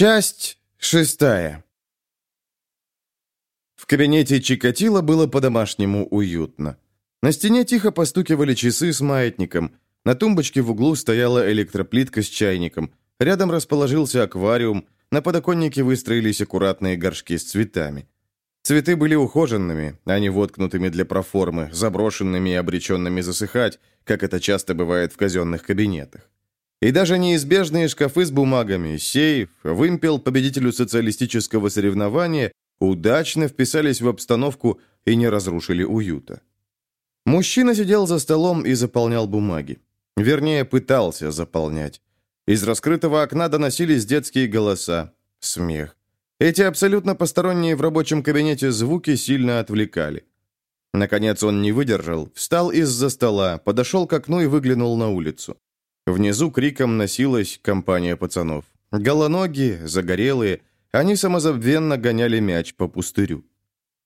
Часть шестая. В кабинете Чикатило было по-домашнему уютно. На стене тихо постукивали часы с маятником. На тумбочке в углу стояла электроплитка с чайником. Рядом расположился аквариум. На подоконнике выстроились аккуратные горшки с цветами. Цветы были ухоженными, а не воткнутыми для проформы, заброшенными и обреченными засыхать, как это часто бывает в казенных кабинетах. И даже неизбежные шкафы с бумагами, сейф, вымпел победителю социалистического соревнования удачно вписались в обстановку и не разрушили уюта. Мужчина сидел за столом и заполнял бумаги. Вернее, пытался заполнять. Из раскрытого окна доносились детские голоса, смех. Эти абсолютно посторонние в рабочем кабинете звуки сильно отвлекали. Наконец он не выдержал, встал из-за стола, подошел к окну и выглянул на улицу. Внизу криком носилась компания пацанов. Голоногие, загорелые, они самозабвенно гоняли мяч по пустырю.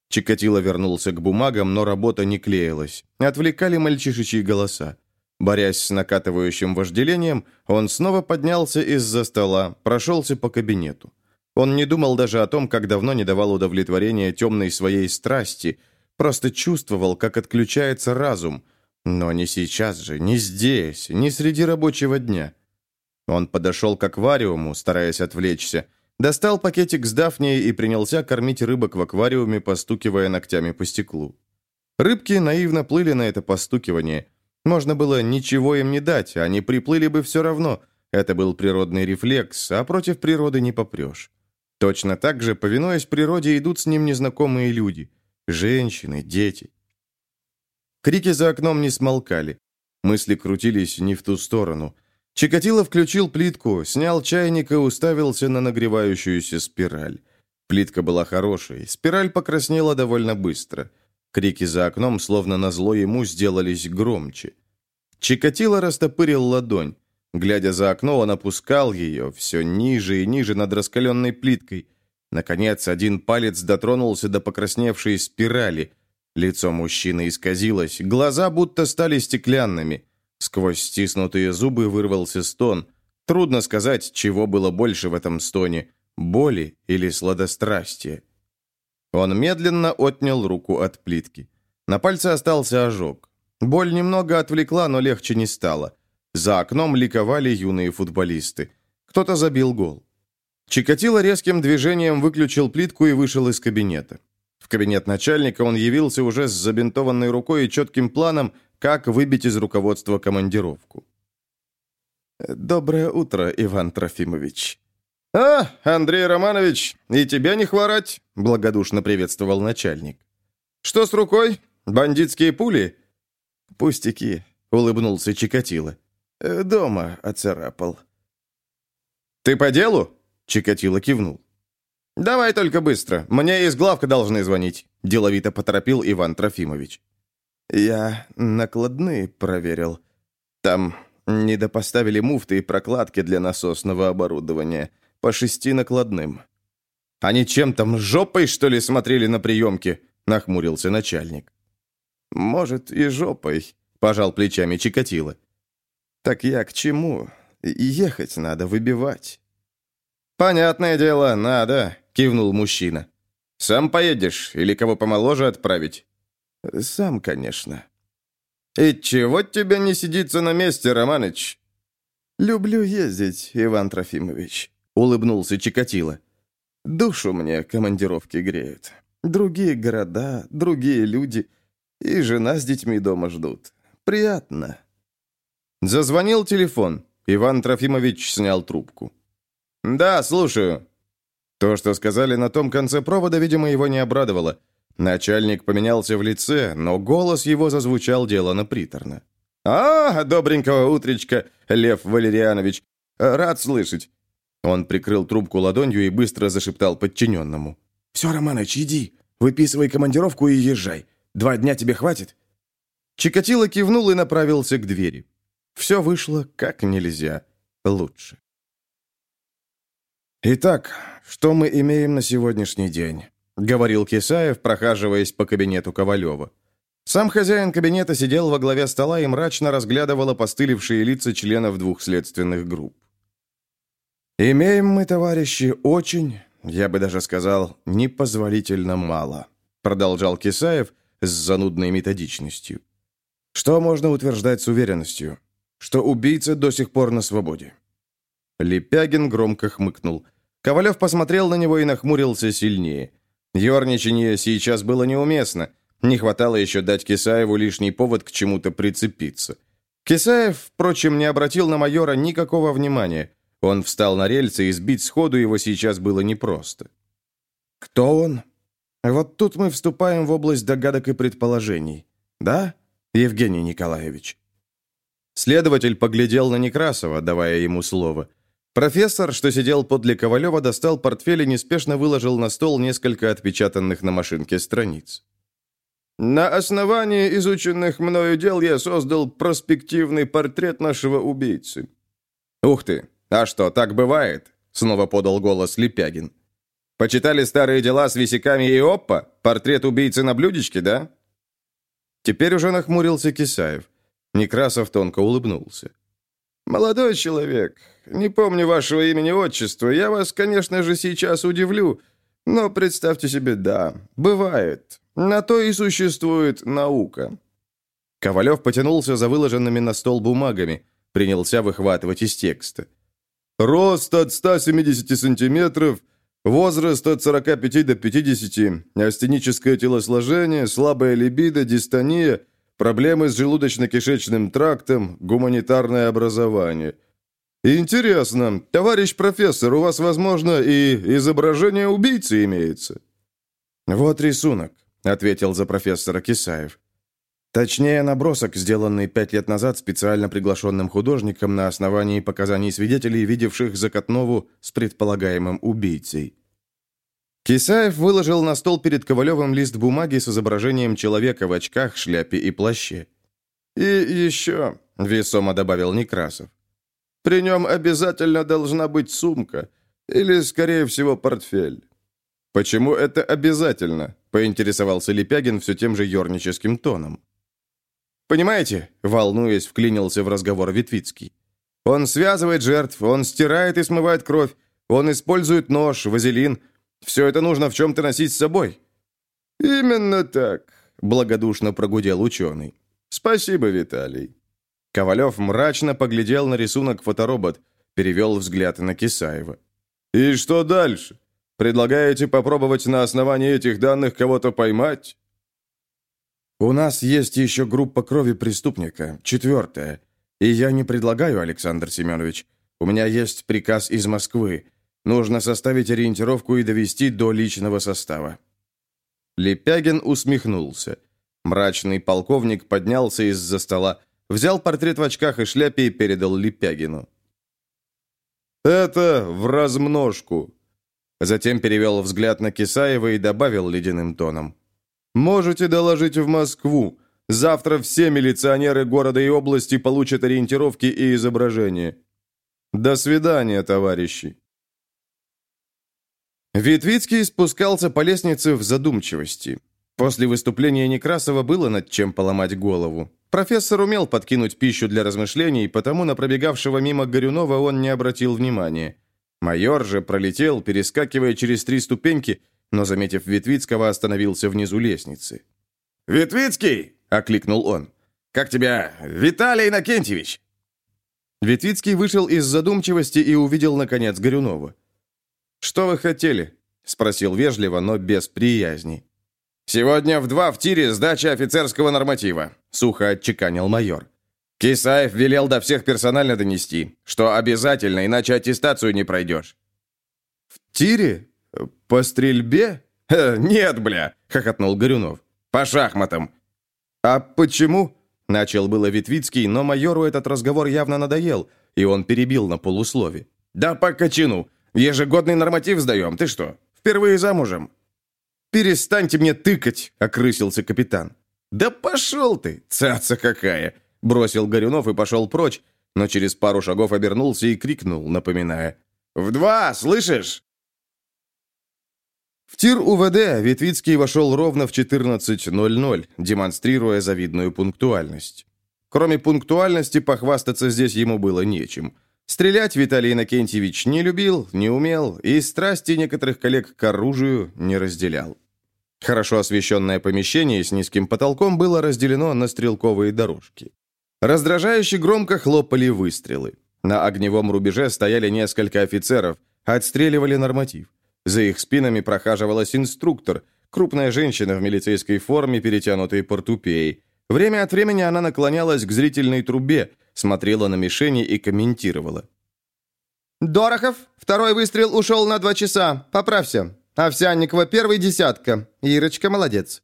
Чикатило вернулся к бумагам, но работа не клеилась. Отвлекали мальчишечьи голоса. Борясь с накатывающим вожделением, он снова поднялся из-за стола, прошелся по кабинету. Он не думал даже о том, как давно не давал удовлетворения темной своей страсти, просто чувствовал, как отключается разум, но не сейчас же, не здесь, не среди рабочего дня. Он подошел к аквариуму, стараясь отвлечься, достал пакетик с дафнией и принялся кормить рыбок в аквариуме, постукивая ногтями по стеклу. Рыбки наивно плыли на это постукивание. Можно было ничего им не дать, они приплыли бы все равно. Это был природный рефлекс, а против природы не попрешь. Точно так же, повинуясь природе, идут с ним незнакомые люди. Женщины, дети. Крики за окном не смолкали. Мысли крутились не в ту сторону. Чикатило включил плитку, снял чайник и уставился на нагревающуюся спираль. Плитка была хорошей, спираль покраснела довольно быстро. Крики за окном, словно назло ему, сделались громче. Чикатило растопырил ладонь. Глядя за окно, он опускал ее все ниже и ниже над раскаленной плиткой. Наконец, один палец дотронулся до покрасневшей спирали – Лицо мужчины исказилось, глаза будто стали стеклянными. Сквозь стиснутые зубы вырвался стон. Трудно сказать, чего было больше в этом стоне – боли или сладострастия. Он медленно отнял руку от плитки. На пальце остался ожог. Боль немного отвлекла, но легче не стало. За окном ликовали юные футболисты. Кто-то забил гол. Чикатило резким движением выключил плитку и вышел из кабинета. Кабинет начальника он явился уже с забинтованной рукой и четким планом, как выбить из руководства командировку. «Доброе утро, Иван Трофимович». «А, Андрей Романович, и тебя не хворать!» — благодушно приветствовал начальник. «Что с рукой? Бандитские пули?» «Пустяки», — улыбнулся Чикатило. «Э, «Дома оцарапал». «Ты по делу?» — Чикатило кивнул. «Давай только быстро. Мне из главка должны звонить», – деловито поторопил Иван Трофимович. «Я накладные проверил. Там недопоставили муфты и прокладки для насосного оборудования. По шести накладным». «Они чем там, жопой, что ли, смотрели на приемки?» – нахмурился начальник. «Может, и жопой», – пожал плечами Чикатило. «Так я к чему? Ехать надо, выбивать». «Понятное дело, надо», — кивнул мужчина. «Сам поедешь или кого помоложе отправить?» «Сам, конечно». «И чего тебе не сидится на месте, Романыч?» «Люблю ездить, Иван Трофимович», — улыбнулся Чикатило. «Душу мне командировки греют. Другие города, другие люди, и жена с детьми дома ждут. Приятно». Зазвонил телефон. Иван Трофимович снял трубку. «Да, слушаю». То, что сказали на том конце провода, видимо, его не обрадовало. Начальник поменялся в лице, но голос его зазвучал делано приторно. «А, добренького утречка, Лев Валерьянович! Рад слышать!» Он прикрыл трубку ладонью и быстро зашептал подчиненному. «Все, Романыч, иди, выписывай командировку и езжай. Два дня тебе хватит?» Чикатило кивнул и направился к двери. Все вышло как нельзя лучше. «Итак, что мы имеем на сегодняшний день?» — говорил Кисаев, прохаживаясь по кабинету Ковалева. Сам хозяин кабинета сидел во главе стола и мрачно разглядывал опостылевшие лица членов двух следственных групп. «Имеем мы, товарищи, очень, я бы даже сказал, непозволительно мало», продолжал Кисаев с занудной методичностью. «Что можно утверждать с уверенностью? Что убийца до сих пор на свободе». Лепягин громко хмыкнул. Ковалев посмотрел на него и нахмурился сильнее. Ёрничание сейчас было неуместно. Не хватало еще дать Кисаеву лишний повод к чему-то прицепиться. Кисаев, впрочем, не обратил на майора никакого внимания. Он встал на рельсы, и сбить сходу его сейчас было непросто. «Кто он?» «Вот тут мы вступаем в область догадок и предположений. Да, Евгений Николаевич?» Следователь поглядел на Некрасова, давая ему слово. Профессор, что сидел подле Ковалева, достал портфель и неспешно выложил на стол несколько отпечатанных на машинке страниц. На основании изученных мною дел я создал проспективный портрет нашего убийцы. Ух ты! А что, так бывает? Снова подал голос Лепягин. Почитали старые дела с висяками и опа? Портрет убийцы на блюдечке, да? Теперь уже нахмурился Кисаев. Некрасов тонко улыбнулся. «Молодой человек, не помню вашего имени-отчества. Я вас, конечно же, сейчас удивлю, но представьте себе, да, бывает. На то и существует наука». Ковалев потянулся за выложенными на стол бумагами, принялся выхватывать из текста. «Рост от 170 сантиметров, возраст от 45 до 50, астеническое телосложение, слабая либидо, дистония, проблемы с желудочно-кишечным трактом, гуманитарное образование». «Интересно, товарищ профессор, у вас, возможно, и изображение убийцы имеется?» «Вот рисунок. — ответил за профессора Кисаев. Точнее, набросок, сделанный пять лет назад специально приглашенным художником на основании показаний свидетелей, видевших Закатнову с предполагаемым убийцей. Кисаев выложил на стол перед Ковалевым лист бумаги с изображением человека в очках, шляпе и плаще. «И еще», — весомо добавил Некрасов, «при нем обязательно должна быть сумка, или, скорее всего, портфель». «Почему это обязательно?» поинтересовался Лепягин все тем же ерническим тоном. «Понимаете?» — волнуясь, вклинился в разговор Витвицкий. «Он связывает жертв, он стирает и смывает кровь, он использует нож, вазелин. Все это нужно в чем-то носить с собой». «Именно так», — благодушно прогудел ученый. «Спасибо, Виталий». Ковалев мрачно поглядел на рисунок фоторобот, перевел взгляд на Кисаева. «И что дальше? Предлагаете попробовать на основании этих данных кого-то поймать?» «У нас есть еще группа крови преступника, четвертая. И я не предлагаю, Александр Семенович. У меня есть приказ из Москвы. Нужно составить ориентировку и довести до личного состава». Лепягин усмехнулся. Мрачный полковник поднялся из-за стола, взял портрет в очках и шляпе и передал Лепягину. «Это в размножку. Затем перевел взгляд на Кисаева и добавил ледяным тоном. «Можете доложить в Москву. Завтра все милиционеры города и области получат ориентировки и изображения. До свидания, товарищи». Витвицкий спускался по лестнице в задумчивости. После выступления Некрасова было над чем поломать голову. Профессор умел подкинуть пищу для размышлений, потому на пробегавшего мимо Горюнова он не обратил внимания. Майор же пролетел, перескакивая через три ступеньки, но, заметив Ветвицкого, остановился внизу лестницы. «Ветвицкий!» — окликнул он. «Как тебя? Виталий Иннокентьевич!» Ветвицкий вышел из задумчивости и увидел, наконец, Горюнова. «Что вы хотели?» — спросил вежливо, но без приязни. «Сегодня в два в тире сдача офицерского норматива», — сухо отчеканил майор. Кисаев велел до всех персонально донести, что обязательно, иначе аттестацию не пройдешь». «В тире? По стрельбе?» Ха, «Нет, бля!» — хохотнул Горюнов. «По шахматам». «А почему?» — начал было Витвицкий, но майору этот разговор явно надоел, и он перебил на полуслове. «Да по качину! Ежегодный норматив сдаем, ты что, впервые замужем?» «Перестаньте мне тыкать!» — окрысился капитан. «Да пошел ты, цаца какая! Бросил Горюнов и пошел прочь, но через пару шагов обернулся и крикнул, напоминая. «В два, слышишь?» В тир УВД Ветвицкий вошел ровно в 14.00, демонстрируя завидную пунктуальность. Кроме пунктуальности, похвастаться здесь ему было нечем. Стрелять Виталий Иннокентьевич не любил, не умел и страсти некоторых коллег к оружию не разделял. Хорошо освещенное помещение с низким потолком было разделено на стрелковые дорожки. Раздражающе громко хлопали выстрелы. На огневом рубеже стояли несколько офицеров, отстреливали норматив. За их спинами прохаживалась инструктор, крупная женщина в милицейской форме, перетянутой портупеей. Время от времени она наклонялась к зрительной трубе, смотрела на мишени и комментировала. «Дорохов, второй выстрел ушел на два часа. Поправься. Овсянникова первый десятка. Ирочка молодец».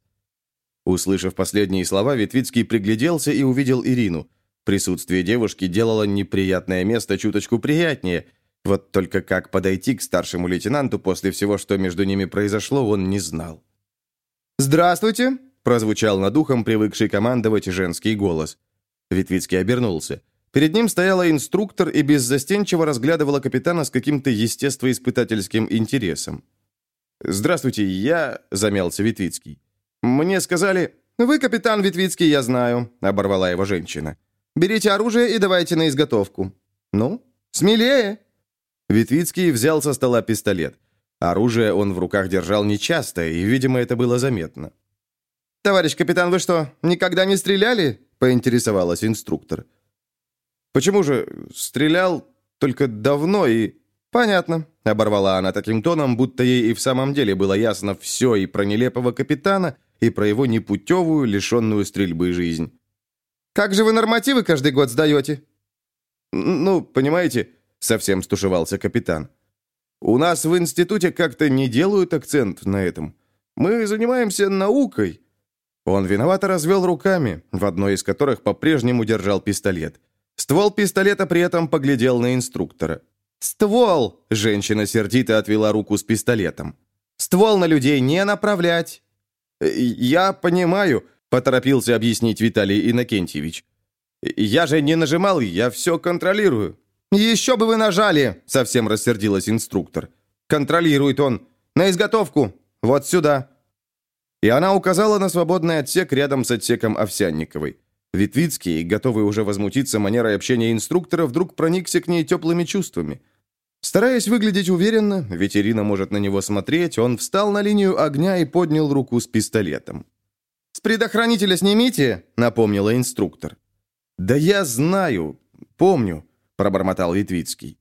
Услышав последние слова, Ветвицкий пригляделся и увидел Ирину. Присутствие девушки делало неприятное место чуточку приятнее. Вот только как подойти к старшему лейтенанту после всего, что между ними произошло, он не знал. «Здравствуйте!» – прозвучал над ухом привыкший командовать женский голос. Витвицкий обернулся. Перед ним стояла инструктор и беззастенчиво разглядывала капитана с каким-то естествоиспытательским интересом. «Здравствуйте, я...» – замялся Витвицкий. «Мне сказали...» «Вы капитан Витвицкий, я знаю», – оборвала его женщина. «Берите оружие и давайте на изготовку». «Ну, смелее!» Витвицкий взял со стола пистолет. Оружие он в руках держал нечасто, и, видимо, это было заметно. «Товарищ капитан, вы что, никогда не стреляли?» – поинтересовалась инструктор. «Почему же? Стрелял только давно и...» «Понятно», — оборвала она таким тоном, будто ей и в самом деле было ясно все и про нелепого капитана, и про его непутевую, лишенную стрельбы жизнь. «Как же вы нормативы каждый год сдаете?» «Ну, понимаете», — совсем стушевался капитан. «У нас в институте как-то не делают акцент на этом. Мы занимаемся наукой». Он виновато развел руками, в одной из которых по-прежнему держал пистолет. Ствол пистолета при этом поглядел на инструктора. «Ствол!» – женщина сердито отвела руку с пистолетом. «Ствол на людей не направлять!» «Я понимаю», – поторопился объяснить Виталий Иннокентьевич. «Я же не нажимал, я все контролирую». «Еще бы вы нажали!» – совсем рассердилась инструктор. «Контролирует он. На изготовку. Вот сюда». И она указала на свободный отсек рядом с отсеком Овсянниковой. Витвицкий, готовый уже возмутиться манерой общения инструктора, вдруг проникся к ней теплыми чувствами. Стараясь выглядеть уверенно, ведь Ирина может на него смотреть, он встал на линию огня и поднял руку с пистолетом. «С предохранителя снимите», — напомнила инструктор. «Да я знаю, помню», — пробормотал Витвицкий.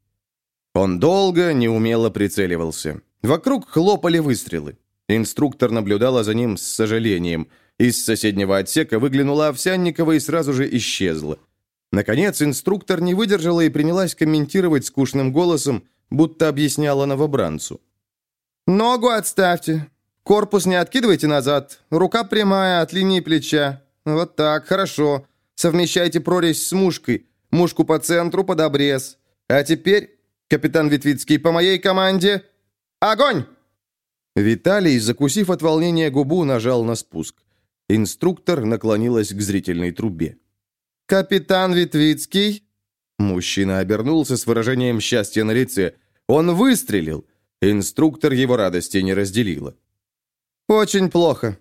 Он долго, неумело прицеливался. Вокруг хлопали выстрелы. Инструктор наблюдала за ним с сожалением. Из соседнего отсека выглянула Овсянникова и сразу же исчезла. Наконец, инструктор не выдержала и принялась комментировать скучным голосом, будто объясняла новобранцу. «Ногу отставьте. Корпус не откидывайте назад. Рука прямая от линии плеча. Вот так, хорошо. Совмещайте прорезь с мушкой. Мушку по центру, под обрез. А теперь, капитан Витвицкий, по моей команде... Огонь!» Виталий, закусив от волнения губу, нажал на спуск. Инструктор наклонилась к зрительной трубе. «Капитан Витвицкий?» Мужчина обернулся с выражением счастья на лице. Он выстрелил. Инструктор его радости не разделила. «Очень плохо».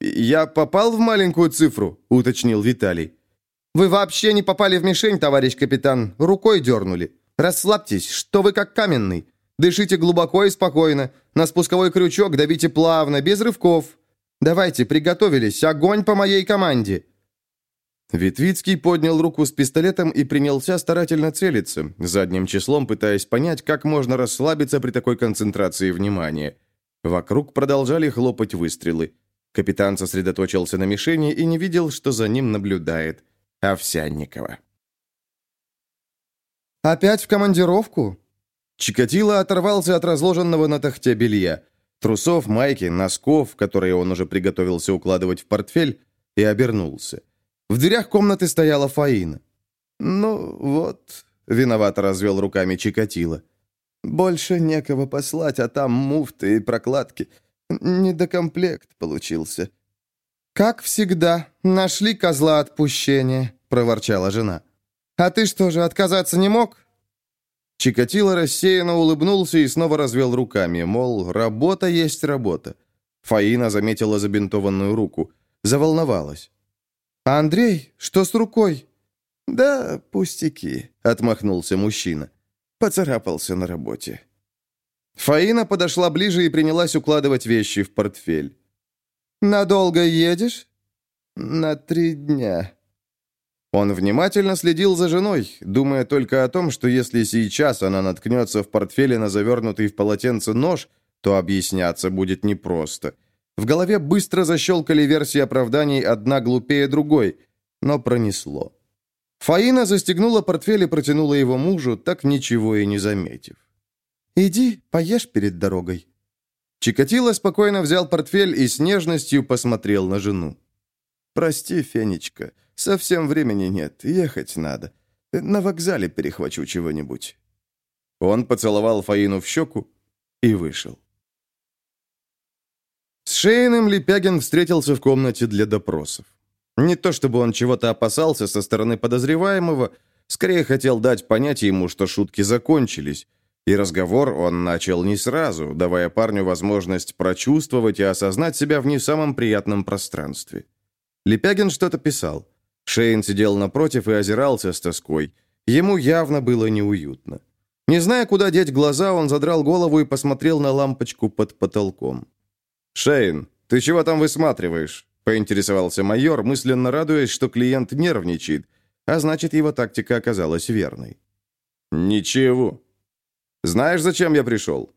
«Я попал в маленькую цифру?» — уточнил Виталий. «Вы вообще не попали в мишень, товарищ капитан. Рукой дернули. Расслабьтесь, что вы как каменный. Дышите глубоко и спокойно. На спусковой крючок давите плавно, без рывков. Давайте, приготовились. Огонь по моей команде!» Витвицкий поднял руку с пистолетом и принялся старательно целиться, задним числом пытаясь понять, как можно расслабиться при такой концентрации внимания. Вокруг продолжали хлопать выстрелы. Капитан сосредоточился на мишени и не видел, что за ним наблюдает Овсянникова. «Опять в командировку?» Чикатило оторвался от разложенного на тахте белья трусов, майки, носков, которые он уже приготовился укладывать в портфель, и обернулся. В дверях комнаты стояла Фаина. «Ну вот», — виновато развел руками Чикатило. «Больше некого послать, а там муфты и прокладки. Недокомплект получился». «Как всегда, нашли козла отпущения», — проворчала жена. «А ты что же, отказаться не мог?» Чикатило рассеянно улыбнулся и снова развел руками, мол, работа есть работа. Фаина заметила забинтованную руку. Заволновалась. «Андрей, что с рукой?» «Да, пустяки», — отмахнулся мужчина. «Поцарапался на работе». Фаина подошла ближе и принялась укладывать вещи в портфель. «Надолго едешь?» «На три дня». Он внимательно следил за женой, думая только о том, что если сейчас она наткнется в портфеле на завернутый в полотенце нож, то объясняться будет непросто. В голове быстро защелкали версии оправданий одна глупее другой, но пронесло. Фаина застегнула портфель и протянула его мужу, так ничего и не заметив. «Иди, поешь перед дорогой». Чикатило спокойно взял портфель и с нежностью посмотрел на жену. «Прости, Фенечка, совсем времени нет, ехать надо. На вокзале перехвачу чего-нибудь». Он поцеловал Фаину в щеку и вышел. С Шейным Лепягин встретился в комнате для допросов. Не то чтобы он чего-то опасался со стороны подозреваемого, скорее хотел дать понять ему, что шутки закончились, и разговор он начал не сразу, давая парню возможность прочувствовать и осознать себя в не самом приятном пространстве. Лепягин что-то писал. Шейн сидел напротив и озирался с тоской. Ему явно было неуютно. Не зная, куда деть глаза, он задрал голову и посмотрел на лампочку под потолком. «Шейн, ты чего там высматриваешь?» — поинтересовался майор, мысленно радуясь, что клиент нервничает, а значит, его тактика оказалась верной. «Ничего. Знаешь, зачем я пришел?»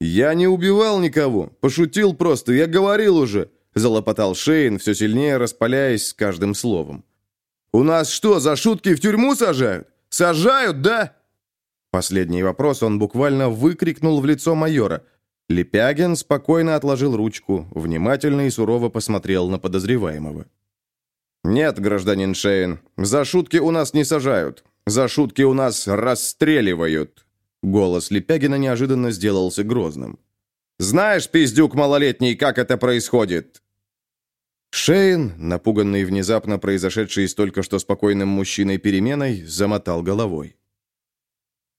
«Я не убивал никого, пошутил просто, я говорил уже», — залопотал Шейн, все сильнее распаляясь с каждым словом. «У нас что, за шутки в тюрьму сажают? Сажают, да?» Последний вопрос он буквально выкрикнул в лицо майора — Лепягин спокойно отложил ручку, внимательно и сурово посмотрел на подозреваемого. «Нет, гражданин Шейн, за шутки у нас не сажают. За шутки у нас расстреливают». Голос Лепягина неожиданно сделался грозным. «Знаешь, пиздюк малолетний, как это происходит?» Шейн, напуганный внезапно произошедшей с только что спокойным мужчиной переменой, замотал головой.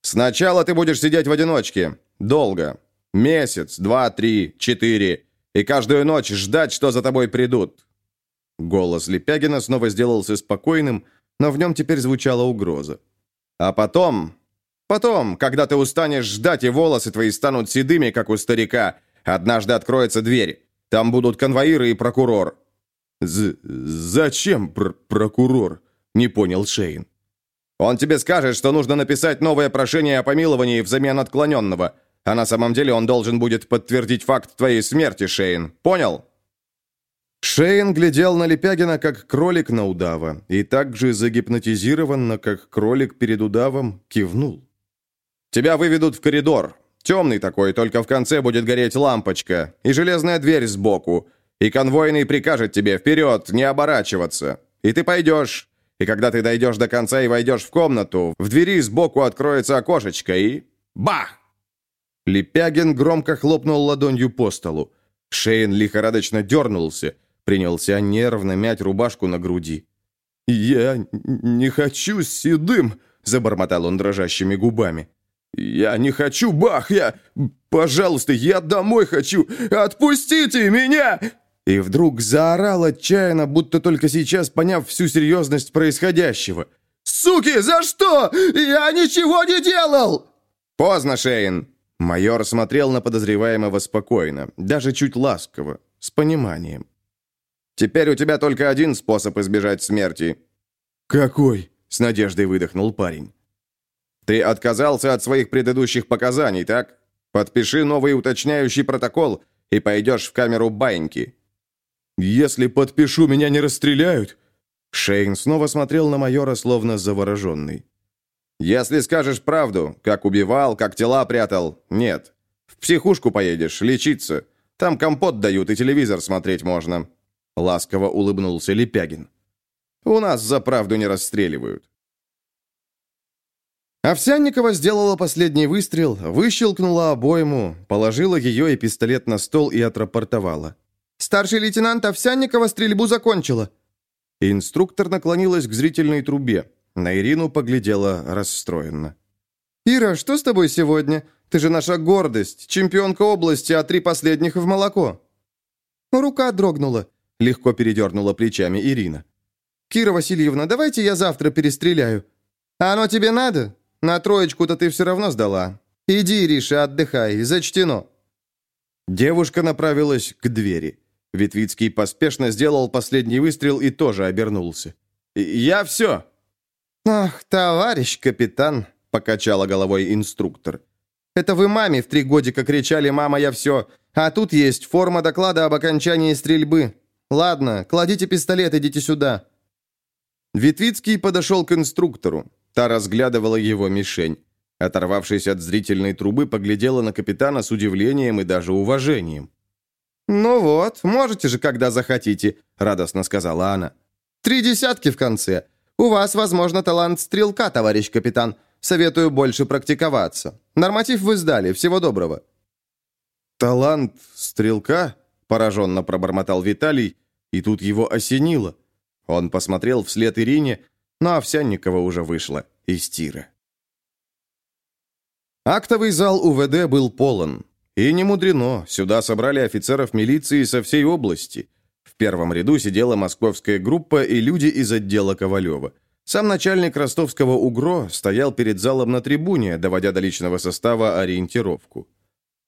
«Сначала ты будешь сидеть в одиночке. Долго. Месяц, два, три, четыре. И каждую ночь ждать, что за тобой придут». Голос Лепягина снова сделался спокойным, но в нем теперь звучала угроза. «А потом... Потом, когда ты устанешь ждать, и волосы твои станут седыми, как у старика, однажды откроется дверь. Там будут конвоиры и прокурор». З «Зачем пр прокурор?» — не понял Шейн. «Он тебе скажет, что нужно написать новое прошение о помиловании взамен отклоненного. А на самом деле он должен будет подтвердить факт твоей смерти, Шейн. Понял?» Шейн глядел на Лепягина, как кролик на удава, и также загипнотизированно, как кролик перед удавом, кивнул. «Тебя выведут в коридор. Темный такой, только в конце будет гореть лампочка, и железная дверь сбоку, и конвойный прикажет тебе вперед, не оборачиваться. И ты пойдешь, и когда ты дойдешь до конца и войдешь в комнату, в двери сбоку откроется окошечко, и... Бах! Лепягин громко хлопнул ладонью по столу. Шейн лихорадочно дернулся, принялся нервно мять рубашку на груди. «Я не хочу седым!» — забормотал он дрожащими губами. «Я не хочу, бах! Я... Пожалуйста, я домой хочу! Отпустите меня!» И вдруг заорал отчаянно, будто только сейчас поняв всю серьезность происходящего. «Суки, за что? Я ничего не делал!» «Поздно, Шейн!» Майор смотрел на подозреваемого спокойно, даже чуть ласково, с пониманием. «Теперь у тебя только один способ избежать смерти». «Какой?» — с надеждой выдохнул парень. «Ты отказался от своих предыдущих показаний, так? Подпиши новый уточняющий протокол и пойдешь в камеру баньки». «Если подпишу, меня не расстреляют?» Шейн снова смотрел на майора, словно завороженный. Если скажешь правду, как убивал, как тела прятал, нет. В психушку поедешь, лечиться. Там компот дают и телевизор смотреть можно». Ласково улыбнулся Лепягин. «У нас за правду не расстреливают». Овсянникова сделала последний выстрел, выщелкнула обойму, положила ее и пистолет на стол и отрапортовала. «Старший лейтенант Овсянникова стрельбу закончила». Инструктор наклонилась к зрительной трубе. На Ирину поглядела расстроенно. «Ира, что с тобой сегодня? Ты же наша гордость, чемпионка области, а три последних в молоко». Рука дрогнула, легко передернула плечами Ирина. «Кира Васильевна, давайте я завтра перестреляю». «А оно тебе надо? На троечку-то ты все равно сдала. Иди, Риша, отдыхай, зачтено». Девушка направилась к двери. Ветвицкий поспешно сделал последний выстрел и тоже обернулся. «Я все!» «Ах, товарищ капитан!» — покачала головой инструктор. «Это вы маме в три годика кричали «Мама, я все!» А тут есть форма доклада об окончании стрельбы. Ладно, кладите пистолет, идите сюда». Ветвицкий подошел к инструктору. Та разглядывала его мишень. Оторвавшись от зрительной трубы, поглядела на капитана с удивлением и даже уважением. «Ну вот, можете же, когда захотите», — радостно сказала она. «Три десятки в конце. У вас, возможно, талант стрелка, товарищ капитан. Советую больше практиковаться. Норматив вы сдали. Всего доброго». «Талант стрелка?» — пораженно пробормотал Виталий, и тут его осенило. Он посмотрел вслед Ирине, но Овсянникова уже вышла из тира. Актовый зал УВД был полон. И не мудрено, сюда собрали офицеров милиции со всей области. В первом ряду сидела московская группа и люди из отдела Ковалева. Сам начальник ростовского УГРО стоял перед залом на трибуне, доводя до личного состава ориентировку.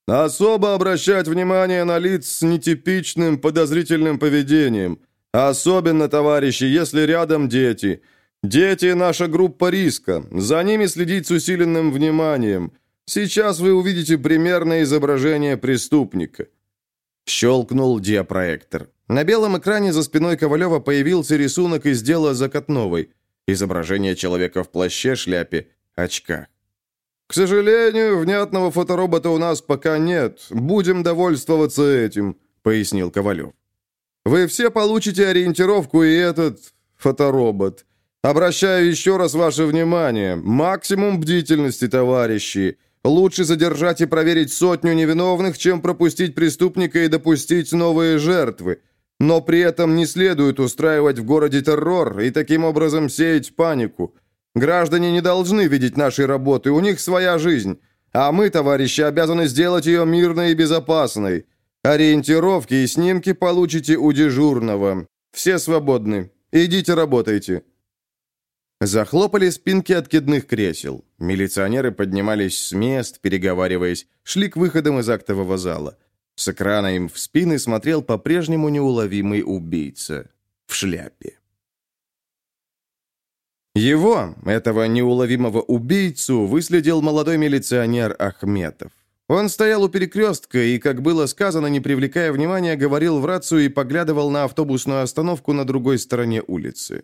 «Особо обращать внимание на лиц с нетипичным подозрительным поведением. Особенно, товарищи, если рядом дети. Дети – наша группа риска. За ними следить с усиленным вниманием». Сейчас вы увидите примерное изображение преступника». Щелкнул диапроектор. На белом экране за спиной Ковалева появился рисунок из дела Закатновой. Изображение человека в плаще, шляпе, очках. «К сожалению, внятного фоторобота у нас пока нет. Будем довольствоваться этим», — пояснил Ковалев. «Вы все получите ориентировку и этот фоторобот. Обращаю еще раз ваше внимание. Максимум бдительности, товарищи. Лучше задержать и проверить сотню невиновных, чем пропустить преступника и допустить новые жертвы. Но при этом не следует устраивать в городе террор и таким образом сеять панику. Граждане не должны видеть нашей работы, у них своя жизнь. А мы, товарищи, обязаны сделать ее мирной и безопасной. Ориентировки и снимки получите у дежурного. Все свободны. Идите работайте. Захлопали спинки откидных кресел. Милиционеры поднимались с мест, переговариваясь, шли к выходам из актового зала. С экрана им в спины смотрел по-прежнему неуловимый убийца в шляпе. Его, этого неуловимого убийцу, выследил молодой милиционер Ахметов. Он стоял у перекрестка и, как было сказано, не привлекая внимания, говорил в рацию и поглядывал на автобусную остановку на другой стороне улицы.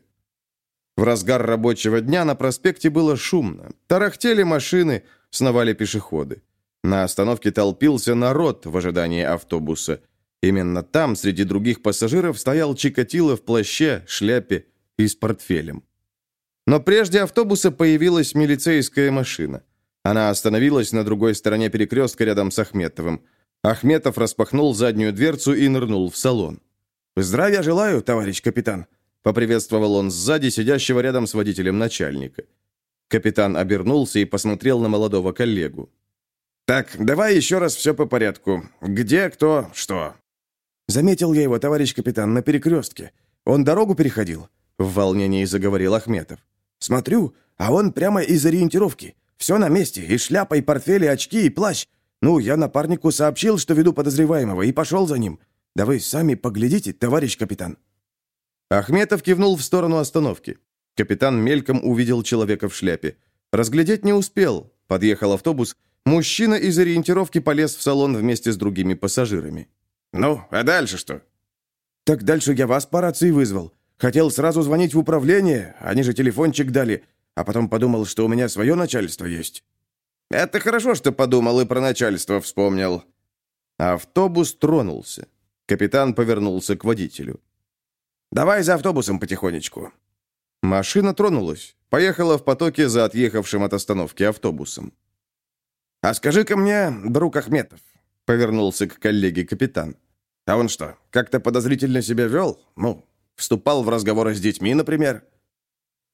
В разгар рабочего дня на проспекте было шумно. Тарахтели машины, сновали пешеходы. На остановке толпился народ в ожидании автобуса. Именно там, среди других пассажиров, стоял Чикатило в плаще, шляпе и с портфелем. Но прежде автобуса появилась милицейская машина. Она остановилась на другой стороне перекрестка рядом с Ахметовым. Ахметов распахнул заднюю дверцу и нырнул в салон. «Здравия желаю, товарищ капитан», Поприветствовал он сзади сидящего рядом с водителем начальника. Капитан обернулся и посмотрел на молодого коллегу. «Так, давай еще раз все по порядку. Где, кто, что?» «Заметил я его, товарищ капитан, на перекрестке. Он дорогу переходил?» В волнении заговорил Ахметов. «Смотрю, а он прямо из ориентировки. Все на месте, и шляпа, и портфель, и очки, и плащ. Ну, я напарнику сообщил, что веду подозреваемого, и пошел за ним. Да вы сами поглядите, товарищ капитан». Ахметов кивнул в сторону остановки. Капитан мельком увидел человека в шляпе. Разглядеть не успел. Подъехал автобус. Мужчина из ориентировки полез в салон вместе с другими пассажирами. «Ну, а дальше что?» «Так дальше я вас по рации вызвал. Хотел сразу звонить в управление, они же телефончик дали, а потом подумал, что у меня свое начальство есть». «Это хорошо, что подумал и про начальство вспомнил». Автобус тронулся. Капитан повернулся к водителю. Давай за автобусом потихонечку». Машина тронулась, поехала в потоке за отъехавшим от остановки автобусом. «А скажи-ка мне, друг Ахметов», — повернулся к коллеге капитан. «А он что, как-то подозрительно себя вел? Ну, вступал в разговоры с детьми, например?»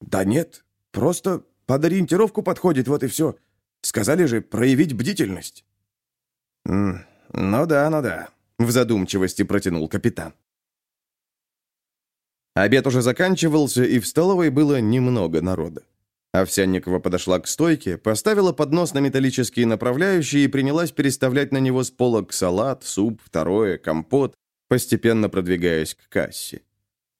«Да нет, просто под ориентировку подходит, вот и все. Сказали же проявить бдительность». «Ну да, ну да», — в задумчивости протянул капитан. Обед уже заканчивался, и в столовой было немного народа. Овсянникова подошла к стойке, поставила поднос на металлические направляющие и принялась переставлять на него с полок салат, суп, второе, компот, постепенно продвигаясь к кассе.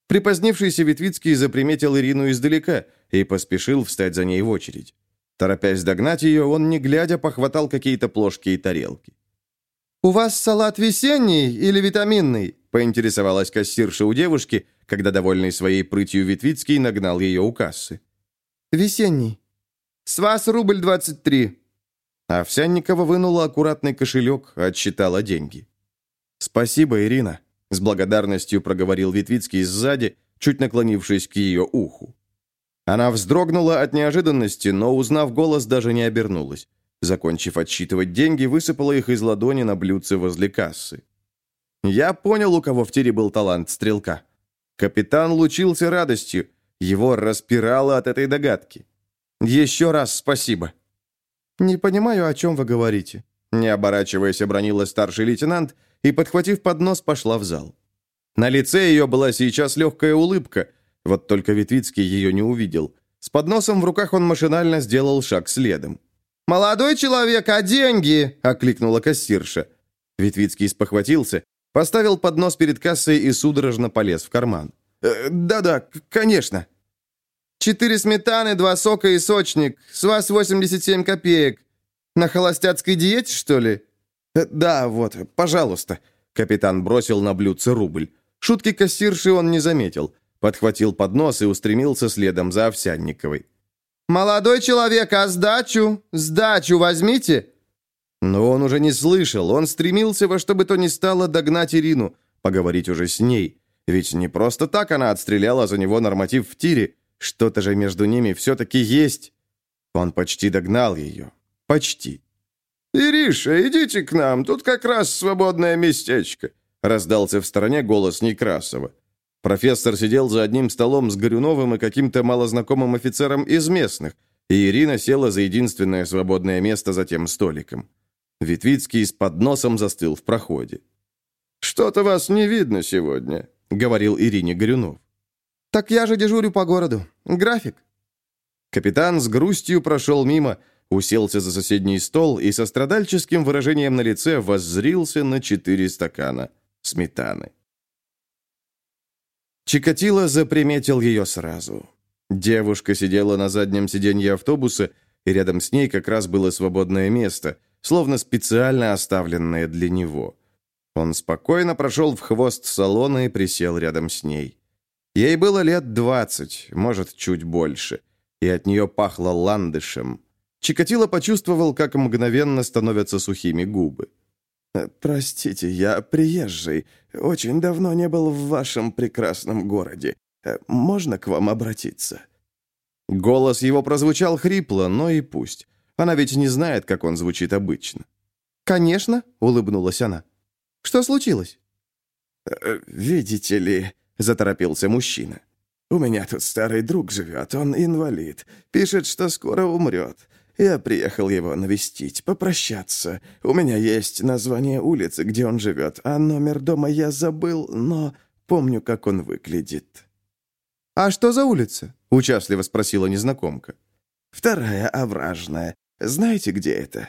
Припозднившийся Витвицкий заприметил Ирину издалека и поспешил встать за ней в очередь. Торопясь догнать ее, он, не глядя, похватал какие-то плошки и тарелки. «У вас салат весенний или витаминный?» — поинтересовалась кассирша у девушки, когда, довольный своей прытью Витвицкий, нагнал ее у кассы. «Весенний. С вас рубль двадцать три». Овсянникова вынула аккуратный кошелек, отсчитала деньги. «Спасибо, Ирина», — с благодарностью проговорил Витвицкий сзади, чуть наклонившись к ее уху. Она вздрогнула от неожиданности, но, узнав голос, даже не обернулась. Закончив отсчитывать деньги, высыпала их из ладони на блюдце возле кассы. Я понял, у кого в тире был талант стрелка. Капитан лучился радостью. Его распирало от этой догадки. «Еще раз спасибо». «Не понимаю, о чем вы говорите», — не оборачиваясь, обронила старший лейтенант и, подхватив поднос, пошла в зал. На лице ее была сейчас легкая улыбка, вот только Витвицкий ее не увидел. С подносом в руках он машинально сделал шаг следом. «Молодой человек, а деньги?» — окликнула кассирша. Витвицкий спохватился, поставил поднос перед кассой и судорожно полез в карман. Э, «Да-да, конечно». «Четыре сметаны, два сока и сочник. С вас 87 копеек. На холостяцкой диете, что ли?» э, «Да, вот, пожалуйста». Капитан бросил на блюдце рубль. Шутки кассирши он не заметил. Подхватил поднос и устремился следом за Овсянниковой. «Молодой человек, а сдачу? Сдачу возьмите!» Но он уже не слышал, он стремился во что бы то ни стало догнать Ирину, поговорить уже с ней. Ведь не просто так она отстреляла за него норматив в тире. Что-то же между ними все-таки есть. Он почти догнал ее. Почти. «Ириша, идите к нам, тут как раз свободное местечко», раздался в стороне голос Некрасова. Профессор сидел за одним столом с Горюновым и каким-то малознакомым офицером из местных, и Ирина села за единственное свободное место за тем столиком. Витвицкий с подносом застыл в проходе. «Что-то вас не видно сегодня», — говорил Ирине Горюнов. «Так я же дежурю по городу. График». Капитан с грустью прошел мимо, уселся за соседний стол и со страдальческим выражением на лице воззрился на четыре стакана сметаны. Чикатило заприметил ее сразу. Девушка сидела на заднем сиденье автобуса, и рядом с ней как раз было свободное место, словно специально оставленное для него. Он спокойно прошел в хвост салона и присел рядом с ней. Ей было лет двадцать, может, чуть больше, и от нее пахло ландышем. Чикатило почувствовал, как мгновенно становятся сухими губы. «Э, «Простите, я приезжий. Очень давно не был в вашем прекрасном городе. Э, можно к вам обратиться?» Голос его прозвучал хрипло, но и пусть. Она ведь не знает, как он звучит обычно. «Конечно», — улыбнулась она. Что случилось?» «Э, «Видите ли», — заторопился мужчина. «У меня тут старый друг живет, он инвалид. Пишет, что скоро умрет. Я приехал его навестить, попрощаться. У меня есть название улицы, где он живет, а номер дома я забыл, но помню, как он выглядит». «А что за улица?» — участливо спросила незнакомка. «Вторая овражная. Знаете, где это?»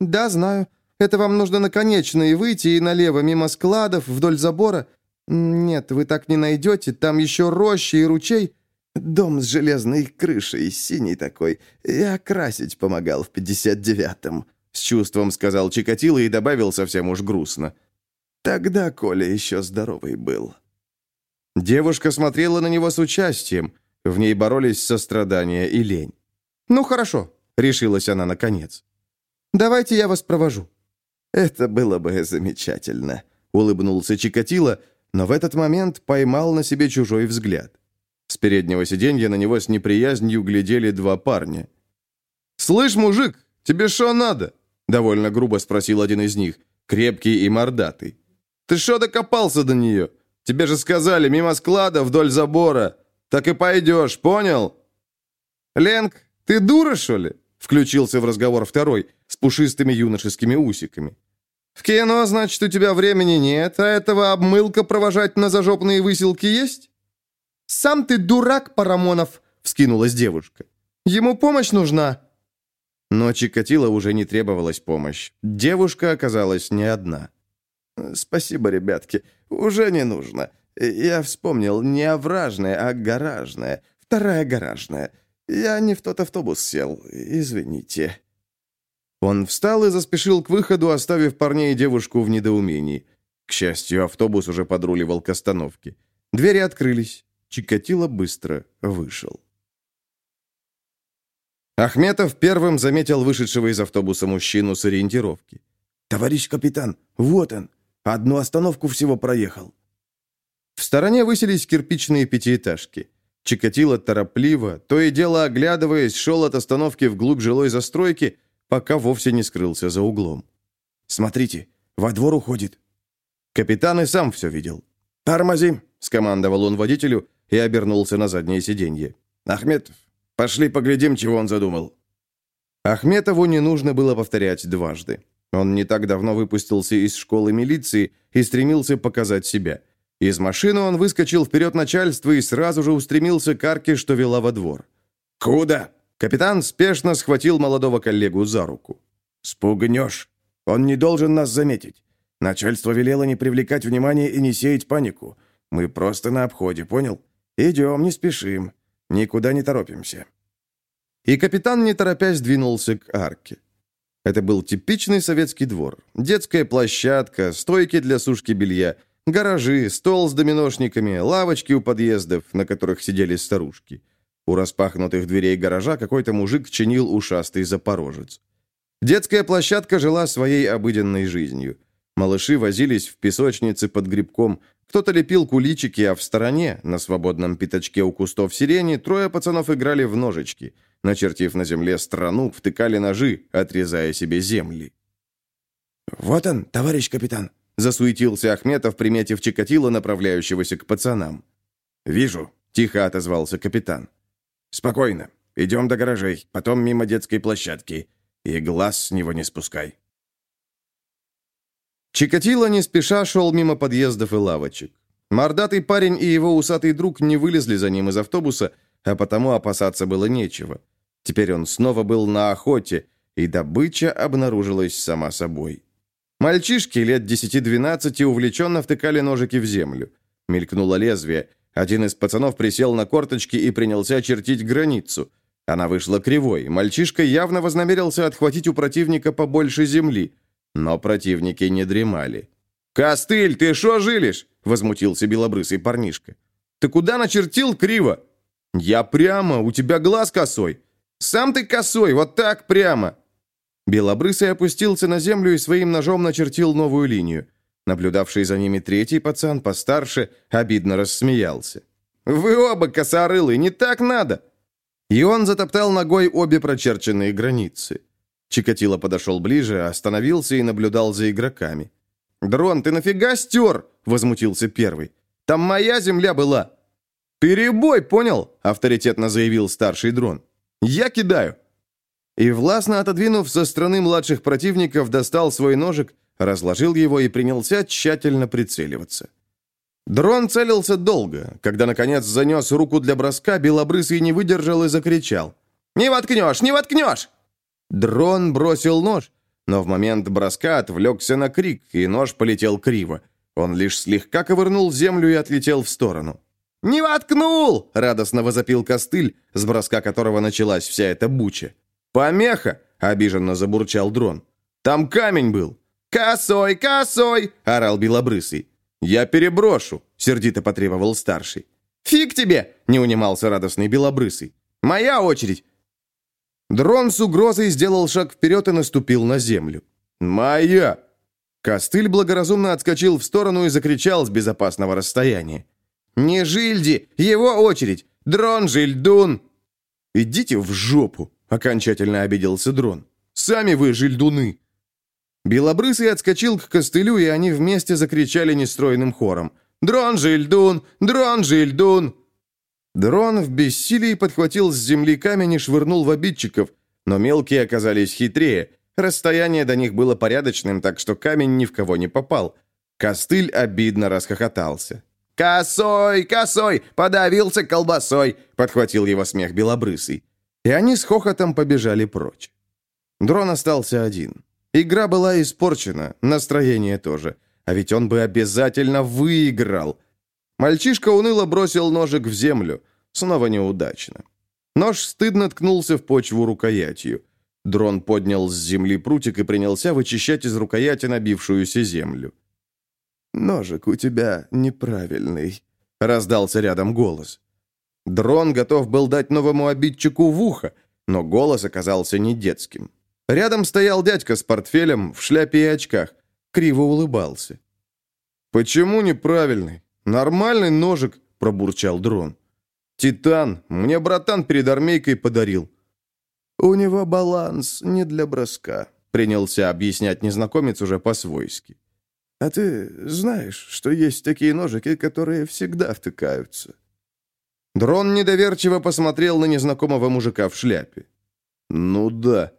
«Да, знаю. Это вам нужно на конечные выйти и налево, мимо складов, вдоль забора. Нет, вы так не найдете, там еще роща и ручей». «Дом с железной крышей, синий такой. Я красить помогал в пятьдесят девятом», — с чувством сказал Чикатило и добавил совсем уж грустно. «Тогда Коля еще здоровый был». Девушка смотрела на него с участием. В ней боролись сострадание и лень. «Ну, хорошо», — решилась она наконец. «Давайте я вас провожу». «Это было бы замечательно», — улыбнулся Чикатило, но в этот момент поймал на себе чужой взгляд. С переднего сиденья на него с неприязнью глядели два парня. «Слышь, мужик, тебе что надо?» — довольно грубо спросил один из них, крепкий и мордатый. «Ты что докопался до нее? Тебе же сказали, мимо склада, вдоль забора. Так и пойдешь, понял?» «Ленк, ты дура, что ли?» — включился в разговор второй, с пушистыми юношескими усиками. «В кино, значит, у тебя времени нет, а этого обмылка провожать на зажопные выселки есть?» «Сам ты дурак, Парамонов!» — вскинулась девушка. «Ему помощь нужна!» Но Чикатило уже не требовалась помощь. Девушка оказалась не одна. «Спасибо, ребятки. Уже не нужно. Я вспомнил, не овражная, а гаражная. Вторая гаражная. Я не в тот автобус сел. Извините». Он встал и заспешил к выходу, оставив парней и девушку в недоумении. К счастью, автобус уже подруливал к остановке. Двери открылись. Чикатило быстро вышел. Ахметов первым заметил вышедшего из автобуса мужчину с ориентировки. «Товарищ капитан, вот он. Одну остановку всего проехал». В стороне высились кирпичные пятиэтажки. Чикатило торопливо, то и дело оглядываясь, шел от остановки вглубь жилой застройки, пока вовсе не скрылся за углом. «Смотрите, во двор уходит». Капитан и сам все видел. «Тормози!» — скомандовал он водителю и обернулся на заднее сиденье. «Ахметов, Пошли поглядим, чего он задумал». Ахметову не нужно было повторять дважды. Он не так давно выпустился из школы милиции и стремился показать себя. Из машины он выскочил вперед начальства и сразу же устремился к арке, что вела во двор. «Куда?» Капитан спешно схватил молодого коллегу за руку. «Спугнешь. Он не должен нас заметить. Начальство велело не привлекать внимания и не сеять панику. Мы просто на обходе, понял? Идем, не спешим. Никуда не торопимся». И капитан, не торопясь, двинулся к арке. Это был типичный советский двор. Детская площадка, стойки для сушки белья, гаражи, стол с доминошниками, лавочки у подъездов, на которых сидели старушки. У распахнутых дверей гаража какой-то мужик чинил ушастый запорожец. Детская площадка жила своей обыденной жизнью. Малыши возились в песочнице под грибком, кто-то лепил куличики, а в стороне, на свободном пятачке у кустов сирени, трое пацанов играли в ножички. Начертив на земле страну, втыкали ножи, отрезая себе земли. «Вот он, товарищ капитан!» — засуетился Ахметов, приметив Чикатило, направляющегося к пацанам. «Вижу», — тихо отозвался капитан. «Спокойно. Идем до гаражей, потом мимо детской площадки. И глаз с него не спускай». Чикатило не спеша шел мимо подъездов и лавочек. Мордатый парень и его усатый друг не вылезли за ним из автобуса, а потому опасаться было нечего. Теперь он снова был на охоте, и добыча обнаружилась сама собой. Мальчишки лет 10-12 увлеченно втыкали ножики в землю. Мелькнуло лезвие. Один из пацанов присел на корточки и принялся чертить границу. Она вышла кривой. Мальчишка явно вознамерился отхватить у противника побольше земли – но противники не дремали. «Костыль, ты шо жилишь?» — возмутился белобрысый парнишка. «Ты куда начертил криво?» «Я прямо, у тебя глаз косой». «Сам ты косой, вот так прямо». Белобрысый опустился на землю и своим ножом начертил новую линию. Наблюдавший за ними третий пацан, постарше, обидно рассмеялся. «Вы оба косорылы, не так надо!» И он затоптал ногой обе прочерченные границы. Чикатило подошел ближе, остановился и наблюдал за игроками. «Дрон, ты нафига стер?» — возмутился первый. «Там моя земля была». «Перебой, понял?» — авторитетно заявил старший дрон. «Я кидаю». И властно отодвинув со стороны младших противников, достал свой ножик, разложил его и принялся тщательно прицеливаться. Дрон целился долго. Когда, наконец, занес руку для броска, белобрысый не выдержал и закричал. «Не воткнешь, не воткнешь!» Дрон бросил нож, но в момент броска отвлекся на крик, и нож полетел криво. Он лишь слегка ковырнул землю и отлетел в сторону. «Не воткнул!» — радостно возопил костыль, с броска которого началась вся эта буча. «Помеха!» — обиженно забурчал дрон. «Там камень был!» «Косой, косой!» — орал белобрысый. «Я переброшу!» — сердито потребовал старший. «Фиг тебе!» — не унимался радостный белобрысый. «Моя очередь! Дрон с угрозой сделал шаг вперед и наступил на землю. «Моя!» Костыль благоразумно отскочил в сторону и закричал с безопасного расстояния. «Не Жильди! Его очередь! Дрон Жильдун!» «Идите в жопу!» — окончательно обиделся дрон. «Сами вы жильдуны!» Белобрысый отскочил к костылю, и они вместе закричали нестройным хором. «Дрон Жильдун! Дрон Жильдун!» Дрон в бессилии подхватил с земли камень и швырнул в обидчиков, но мелкие оказались хитрее. Расстояние до них было порядочным, так что камень ни в кого не попал. Костыль обидно расхохотался. «Косой, косой! Подавился колбасой!» — подхватил его смех белобрысый. И они с хохотом побежали прочь. Дрон остался один. Игра была испорчена, настроение тоже. А ведь он бы обязательно выиграл. Мальчишка уныло бросил ножик в землю. Снова неудачно. Нож стыдно ткнулся в почву рукоятью. Дрон поднял с земли прутик и принялся вычищать из рукояти набившуюся землю. «Ножик у тебя неправильный», — раздался рядом голос. Дрон готов был дать новому обидчику в ухо, но голос оказался не детским. Рядом стоял дядька с портфелем, в шляпе и очках. Криво улыбался. «Почему неправильный? Нормальный ножик», — пробурчал дрон. «Титан, мне братан перед армейкой подарил. «У него баланс не для броска», — принялся объяснять незнакомец уже по-свойски. «А ты знаешь, что есть такие ножики, которые всегда втыкаются?» Дрон недоверчиво посмотрел на незнакомого мужика в шляпе. «Ну да».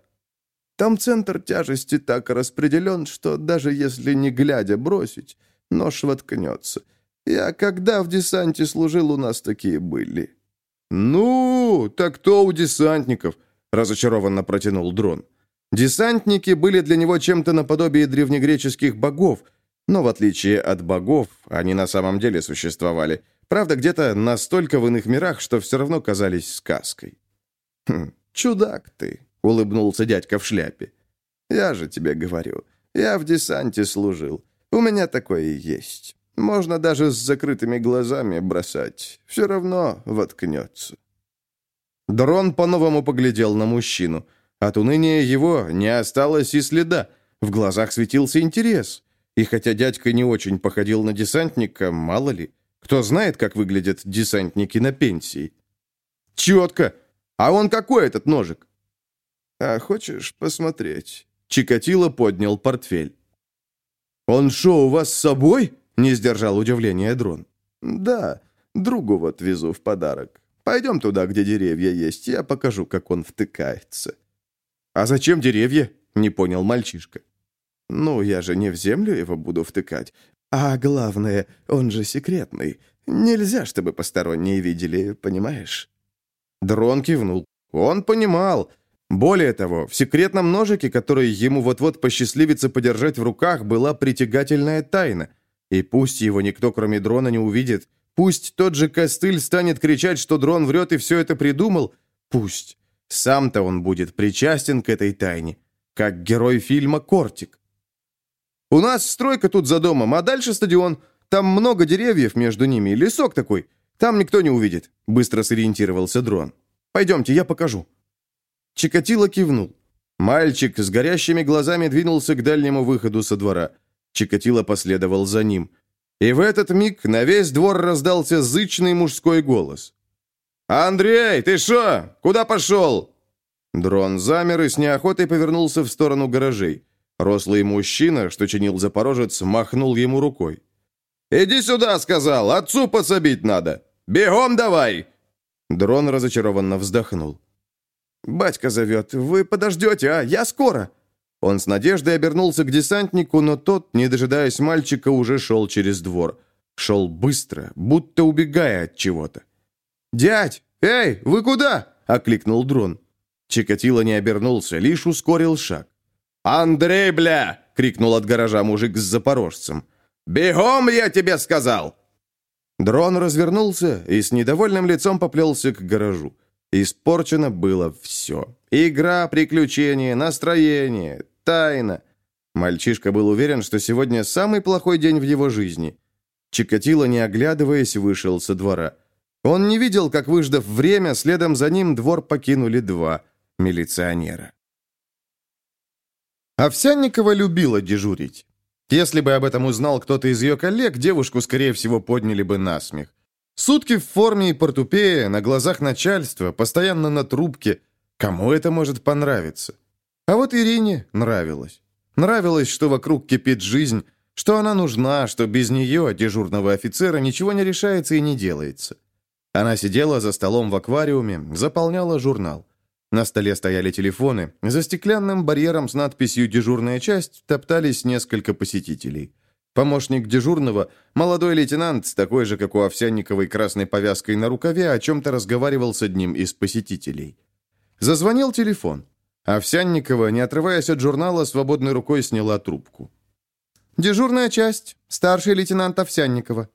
«Там центр тяжести так распределен, что даже если не глядя бросить, нож воткнется. Я когда в десанте служил, у нас такие были». «Ну, так кто у десантников? разочарованно протянул дрон. Десантники были для него чем-то наподобие древнегреческих богов, но в отличие от богов, они на самом деле существовали. Правда, где-то настолько в иных мирах, что все равно казались сказкой. «Хм, чудак ты», — улыбнулся дядька в шляпе. «Я же тебе говорю, я в десанте служил. У меня такое и есть. Можно даже с закрытыми глазами бросать. Все равно воткнется». Дрон по-новому поглядел на мужчину. От уныния его не осталось и следа. В глазах светился интерес. И хотя дядька не очень походил на десантника, мало ли, кто знает, как выглядят десантники на пенсии. «Четко! А он какой этот ножик?» «А хочешь посмотреть?» Чикатило поднял портфель. «Он шо, у вас с собой?» — не сдержал удивления дрон. «Да, другу вот везу в подарок. Пойдем туда, где деревья есть, я покажу, как он втыкается». «А зачем деревья?» — не понял мальчишка. «Ну, я же не в землю его буду втыкать. А главное, он же секретный. Нельзя, чтобы посторонние видели, понимаешь?» Дрон кивнул. Он понимал. Более того, в секретном ножике, который ему вот-вот посчастливится подержать в руках, была притягательная тайна. И пусть его никто, кроме дрона, не увидит, Пусть тот же Костыль станет кричать, что дрон врет и все это придумал. Пусть. Сам-то он будет причастен к этой тайне, как герой фильма «Кортик». «У нас стройка тут за домом, а дальше стадион. Там много деревьев между ними, лесок такой. Там никто не увидит», — быстро сориентировался дрон. «Пойдемте, я покажу». Чикатило кивнул. Мальчик с горящими глазами двинулся к дальнему выходу со двора. Чикатило последовал за ним. И в этот миг на весь двор раздался зычный мужской голос. «Андрей, ты шо? Куда пошел?» Дрон замер и с неохотой повернулся в сторону гаражей. Рослый мужчина, что чинил запорожец, махнул ему рукой. «Иди сюда!» — сказал. «Отцу подсобить надо! Бегом давай!» Дрон разочарованно вздохнул. «Батька зовет. Вы подождете, а? Я скоро!» Он с надеждой обернулся к десантнику, но тот, не дожидаясь мальчика, уже шел через двор. Шел быстро, будто убегая от чего-то. «Дядь! Эй, вы куда?» — окликнул дрон. Чикатило не обернулся, лишь ускорил шаг. «Андрей, бля!» — крикнул от гаража мужик с запорожцем. «Бегом, я тебе сказал!» Дрон развернулся и с недовольным лицом поплелся к гаражу. Испорчено было все. Игра, приключения, настроение, тайна. Мальчишка был уверен, что сегодня самый плохой день в его жизни. Чикатило, не оглядываясь, вышел со двора. Он не видел, как, выждав время, следом за ним двор покинули два милиционера. Овсянникова любила дежурить. Если бы об этом узнал кто-то из ее коллег, девушку, скорее всего, подняли бы на смех. Сутки в форме и портупея, на глазах начальства, постоянно на трубке. Кому это может понравиться? А вот Ирине нравилось. Нравилось, что вокруг кипит жизнь, что она нужна, что без нее, дежурного офицера, ничего не решается и не делается. Она сидела за столом в аквариуме, заполняла журнал. На столе стояли телефоны. За стеклянным барьером с надписью «Дежурная часть» топтались несколько посетителей. Помощник дежурного, молодой лейтенант, с такой же, как у Овсянниковой, красной повязкой на рукаве, о чем-то разговаривал с одним из посетителей. Зазвонил телефон. Овсянникова, не отрываясь от журнала, свободной рукой сняла трубку. «Дежурная часть. Старший лейтенант Овсянникова».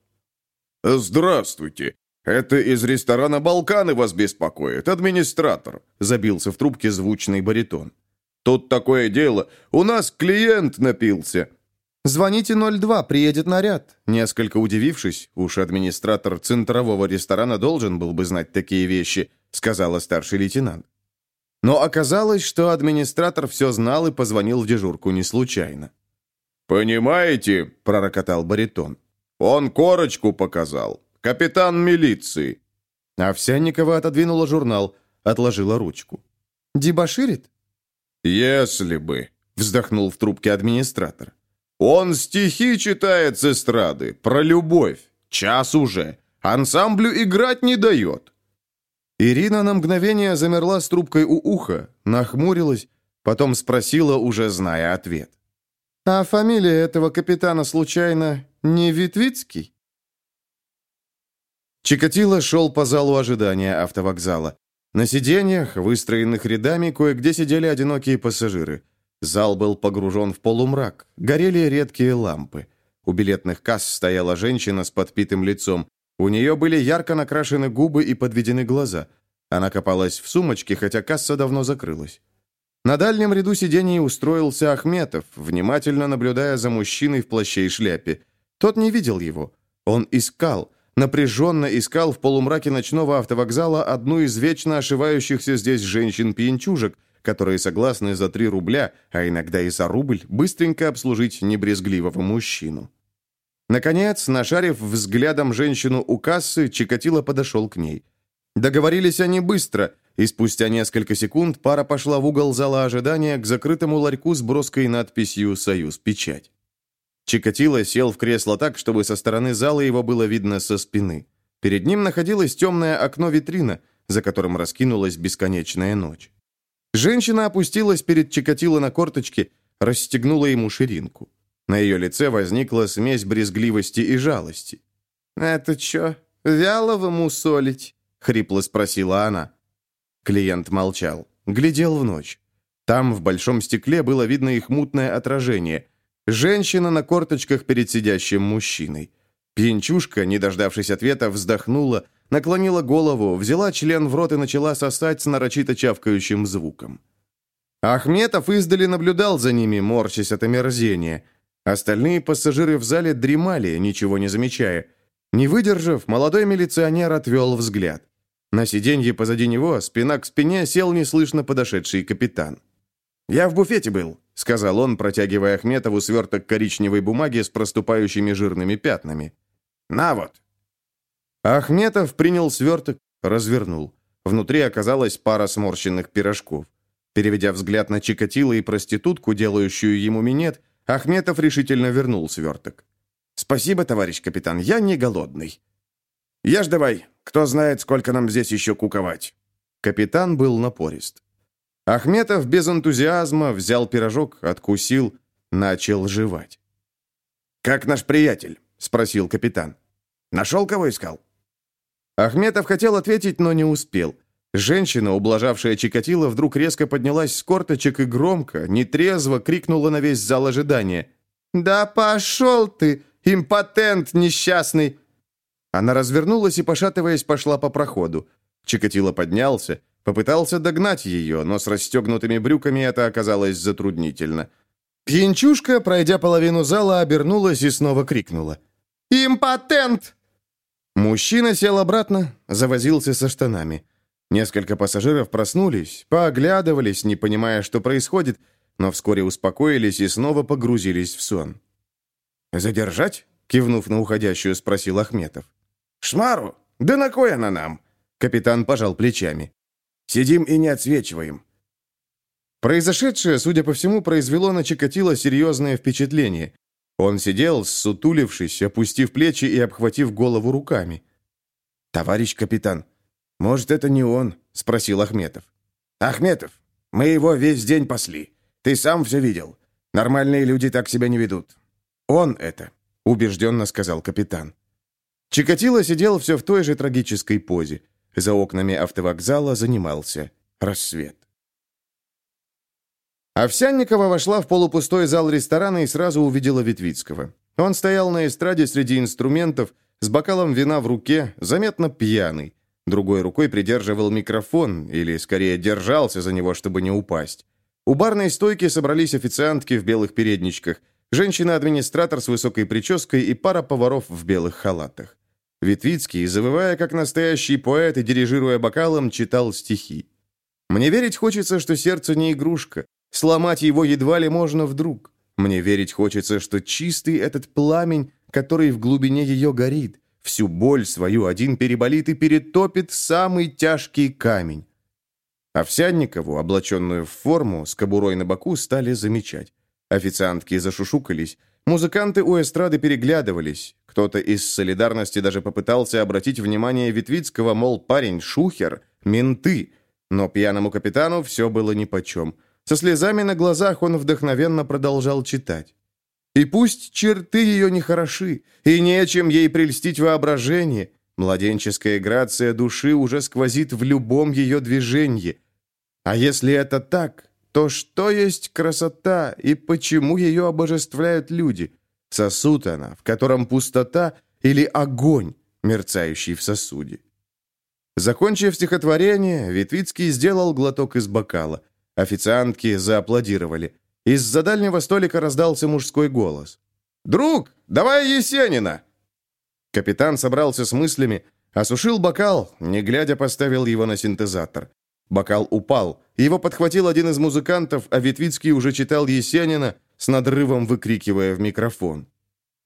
«Здравствуйте. Это из ресторана «Балканы» вас беспокоит, администратор», забился в трубке звучный баритон. «Тут такое дело. У нас клиент напился». «Звоните 02, приедет наряд». Несколько удивившись, уж администратор центрового ресторана должен был бы знать такие вещи, сказала старший лейтенант. Но оказалось, что администратор все знал и позвонил в дежурку не случайно. «Понимаете», — пророкотал баритон, — «он корочку показал. Капитан милиции». Овсянникова отодвинула журнал, отложила ручку. «Дебоширит?» «Если бы», — вздохнул в трубке администратор. Он стихи читает с эстрады, про любовь. Час уже. Ансамблю играть не дает. Ирина на мгновение замерла с трубкой у уха, нахмурилась, потом спросила, уже зная ответ. «А фамилия этого капитана, случайно, не Витвицкий?» Чикатило шел по залу ожидания автовокзала. На сиденьях, выстроенных рядами, кое-где сидели одинокие пассажиры. Зал был погружен в полумрак, горели редкие лампы. У билетных касс стояла женщина с подпитым лицом. У нее были ярко накрашены губы и подведены глаза. Она копалась в сумочке, хотя касса давно закрылась. На дальнем ряду сидений устроился Ахметов, внимательно наблюдая за мужчиной в плаще и шляпе. Тот не видел его. Он искал, напряженно искал в полумраке ночного автовокзала одну из вечно ошивающихся здесь женщин-пьянчужек – которые согласны за 3 рубля, а иногда и за рубль, быстренько обслужить небрезгливого мужчину. Наконец, нашарив взглядом женщину у кассы, Чикатило подошел к ней. Договорились они быстро, и спустя несколько секунд пара пошла в угол зала ожидания к закрытому ларьку с броской надписью «Союз Печать». Чикатило сел в кресло так, чтобы со стороны зала его было видно со спины. Перед ним находилось темное окно-витрина, за которым раскинулась бесконечная ночь. Женщина опустилась перед Чикатило на корточки, расстегнула ему ширинку. На ее лице возникла смесь брезгливости и жалости. «Это что, вялого мусолить?» — хрипло спросила она. Клиент молчал, глядел в ночь. Там в большом стекле было видно их мутное отражение. Женщина на корточках перед сидящим мужчиной. Пьянчушка, не дождавшись ответа, вздохнула, наклонила голову, взяла член в рот и начала сосать с нарочито чавкающим звуком. Ахметов издали наблюдал за ними, морщась от омерзения. Остальные пассажиры в зале дремали, ничего не замечая. Не выдержав, молодой милиционер отвел взгляд. На сиденье позади него, спина к спине, сел неслышно подошедший капитан. «Я в буфете был», — сказал он, протягивая Ахметову сверток коричневой бумаги с проступающими жирными пятнами. «На вот». Ахметов принял сверток, развернул. Внутри оказалась пара сморщенных пирожков. Переведя взгляд на Чикатило и проститутку, делающую ему минет, Ахметов решительно вернул сверток. «Спасибо, товарищ капитан, я не голодный». «Ешь давай, кто знает, сколько нам здесь еще куковать». Капитан был напорист. Ахметов без энтузиазма взял пирожок, откусил, начал жевать. «Как наш приятель?» — спросил капитан. «Нашел, кого искал?» Ахметов хотел ответить, но не успел. Женщина, ублажавшая Чикатило, вдруг резко поднялась с корточек и громко, нетрезво крикнула на весь зал ожидания. «Да пошел ты, импотент несчастный!» Она развернулась и, пошатываясь, пошла по проходу. Чикатило поднялся, попытался догнать ее, но с расстегнутыми брюками это оказалось затруднительно. Пьянчушка, пройдя половину зала, обернулась и снова крикнула. «Импотент!» Мужчина сел обратно, завозился со штанами. Несколько пассажиров проснулись, пооглядывались, не понимая, что происходит, но вскоре успокоились и снова погрузились в сон. «Задержать?» — кивнув на уходящую, спросил Ахметов. «Шмару? Да на кой она нам?» Капитан пожал плечами. «Сидим и не отсвечиваем». Произошедшее, судя по всему, произвело на Чикатило серьезное впечатление. Он сидел, сутулившись, опустив плечи и обхватив голову руками. «Товарищ капитан, может, это не он?» — спросил Ахметов. «Ахметов, мы его весь день пасли. Ты сам все видел. Нормальные люди так себя не ведут. Он это. — убежденно сказал капитан. Чикатило сидел все в той же трагической позе. За окнами автовокзала занимался рассвет. Овсянникова вошла в полупустой зал ресторана и сразу увидела Витвицкого. Он стоял на эстраде среди инструментов, с бокалом вина в руке, заметно пьяный. Другой рукой придерживал микрофон, или, скорее, держался за него, чтобы не упасть. У барной стойки собрались официантки в белых передничках, женщина-администратор с высокой прической и пара поваров в белых халатах. Витвицкий, завывая как настоящий поэт и дирижируя бокалом, читал стихи. «Мне верить хочется, что сердце не игрушка. Сломать его едва ли можно вдруг. Мне верить хочется, что чистый этот пламень, который в глубине ее горит, всю боль свою один переболит и перетопит самый тяжкий камень». Овсянникову, облаченную в форму, с кобурой на боку, стали замечать. Официантки зашушукались, музыканты у эстрады переглядывались, кто-то из солидарности даже попытался обратить внимание Витвицкого, мол, парень шухер, менты. Но пьяному капитану все было нипочем. Со слезами на глазах он вдохновенно продолжал читать. И пусть черты ее не хороши, и нечем ей прельстить воображение, младенческая грация души уже сквозит в любом ее движении. А если это так, то что есть красота и почему ее обожествляют люди? Сосуд она, в котором пустота или огонь, мерцающий в сосуде. Закончив стихотворение, Витвицкий сделал глоток из бокала. Официантки зааплодировали. Из-за дальнего столика раздался мужской голос. «Друг, давай Есенина!» Капитан собрался с мыслями, осушил бокал, не глядя поставил его на синтезатор. Бокал упал. Его подхватил один из музыкантов, а Витвицкий уже читал Есенина, с надрывом выкрикивая в микрофон.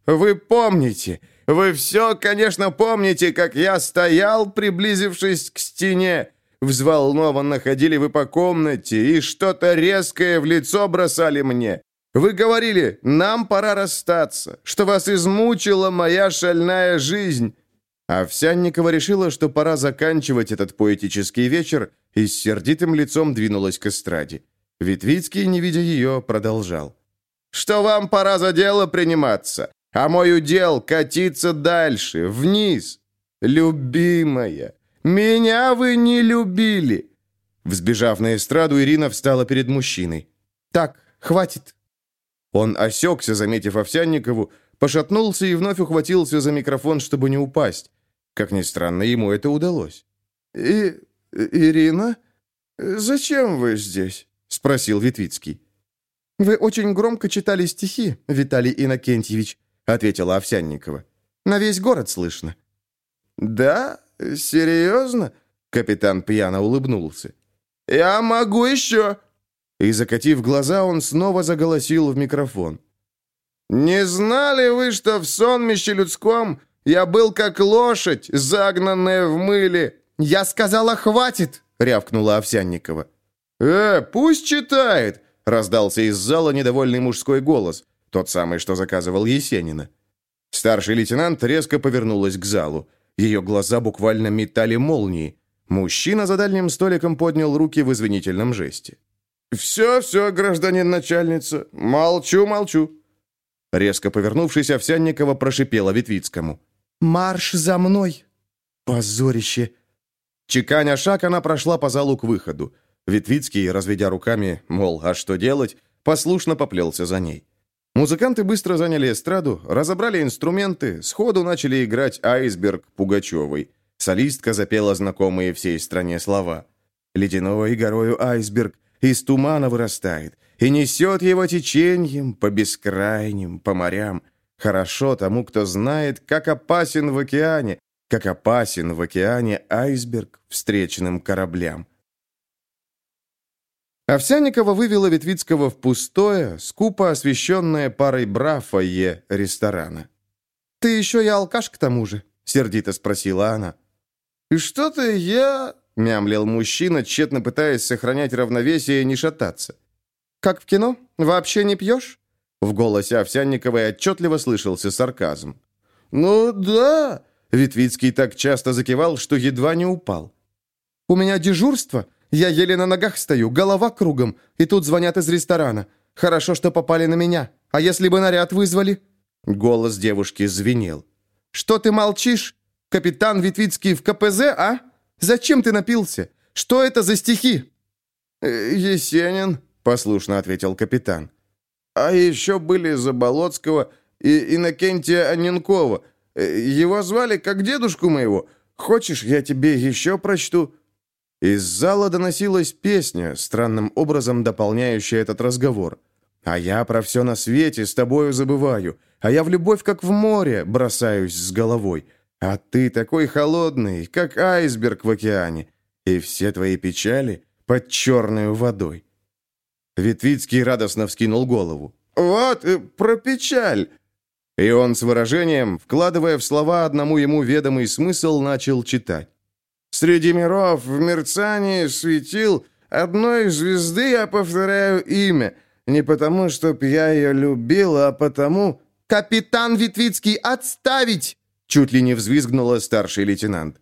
«Вы помните, вы все, конечно, помните, как я стоял, приблизившись к стене. Взволнованно ходили вы по комнате и что-то резкое в лицо бросали мне. Вы говорили, нам пора расстаться, что вас измучила моя шальная жизнь». Овсянникова решила, что пора заканчивать этот поэтический вечер, и с сердитым лицом двинулась к эстраде. Витвицкий, не видя ее, продолжал что вам пора за дело приниматься, а мой удел катиться дальше, вниз. Любимая, меня вы не любили!» Взбежав на эстраду, Ирина встала перед мужчиной. «Так, хватит!» Он осекся, заметив Овсянникову, пошатнулся и вновь ухватился за микрофон, чтобы не упасть. Как ни странно, ему это удалось. «И... Ирина? Зачем вы здесь?» — спросил Витвицкий. «Вы очень громко читали стихи, Виталий Иннокентьевич», — ответила Овсянникова. «На весь город слышно». «Да? Серьезно?» — капитан пьяно улыбнулся. «Я могу еще!» И, закатив глаза, он снова заголосил в микрофон. «Не знали вы, что в сонмище людском я был как лошадь, загнанная в мыле?» «Я сказала, хватит!» — рявкнула Овсянникова. «Э, пусть читает! Раздался из зала недовольный мужской голос, тот самый, что заказывал Есенина. Старший лейтенант резко повернулась к залу. Ее глаза буквально метали молнии. Мужчина за дальним столиком поднял руки в извинительном жесте. «Все, все, гражданин начальница, молчу, молчу». Резко повернувшись, Овсянникова прошипела Витвицкому. «Марш за мной!» «Позорище!» Чеканя шаг, она прошла по залу к выходу. Витвицкий, разведя руками, мол, а что делать, послушно поплелся за ней. Музыканты быстро заняли эстраду, разобрали инструменты, сходу начали играть «Айсберг» Пугачевой. Солистка запела знакомые всей стране слова. «Ледяной горою айсберг из тумана вырастает и несет его течением по бескрайним, по морям. Хорошо тому, кто знает, как опасен в океане, как опасен в океане айсберг встречным кораблям». Овсяникова вывела Ветвицкого в пустое, скупо освещенное парой бра фойе ресторана. «Ты еще и алкаш к тому же?» — сердито спросила она. «И что-то я...» — мямлил мужчина, тщетно пытаясь сохранять равновесие и не шататься. «Как в кино? Вообще не пьешь?» В голосе Овсянниковой отчетливо слышался сарказм. «Ну да!» — Витвицкий так часто закивал, что едва не упал. «У меня дежурство, я еле на ногах стою, голова кругом, и тут звонят из ресторана. Хорошо, что попали на меня. А если бы наряд вызвали?» Голос девушки звенел. «Что ты молчишь? Капитан Витвицкий в КПЗ, а? Зачем ты напился? Что это за стихи?» «Э, «Есенин», — послушно ответил капитан. «А еще были Заболоцкого и Иннокентия Анненкова. Э, его звали как дедушку моего. Хочешь, я тебе еще прочту?» Из зала доносилась песня, странным образом дополняющая этот разговор. «А я про все на свете с тобою забываю, а я в любовь, как в море, бросаюсь с головой. А ты такой холодный, как айсберг в океане, и все твои печали под черной водой». Ветвицкий радостно вскинул голову. «Вот, э, про печаль!» И он с выражением, вкладывая в слова одному ему ведомый смысл, начал читать. Среди миров в мерцании светил одной звезды я повторяю имя. Не потому, чтоб я ее любил, а потому... «Капитан Витвицкий, отставить!» Чуть ли не взвизгнула старший лейтенант.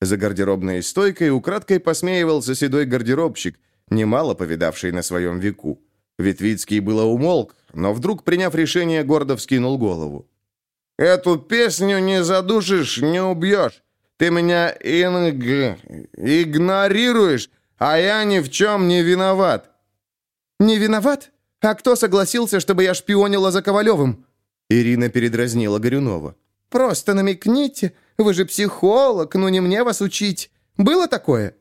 За гардеробной стойкой украдкой посмеивался седой гардеробщик, немало повидавший на своем веку. Витвицкий было умолк, но вдруг, приняв решение, гордо вскинул голову. «Эту песню не задушишь, не убьешь. Ты меня инг... игнорируешь, а я ни в чем не виноват». «Не виноват? А кто согласился, чтобы я шпионила за Ковалевым?» Ирина передразнила Горюнова. «Просто намекните. Вы же психолог, ну не мне вас учить. Было такое?»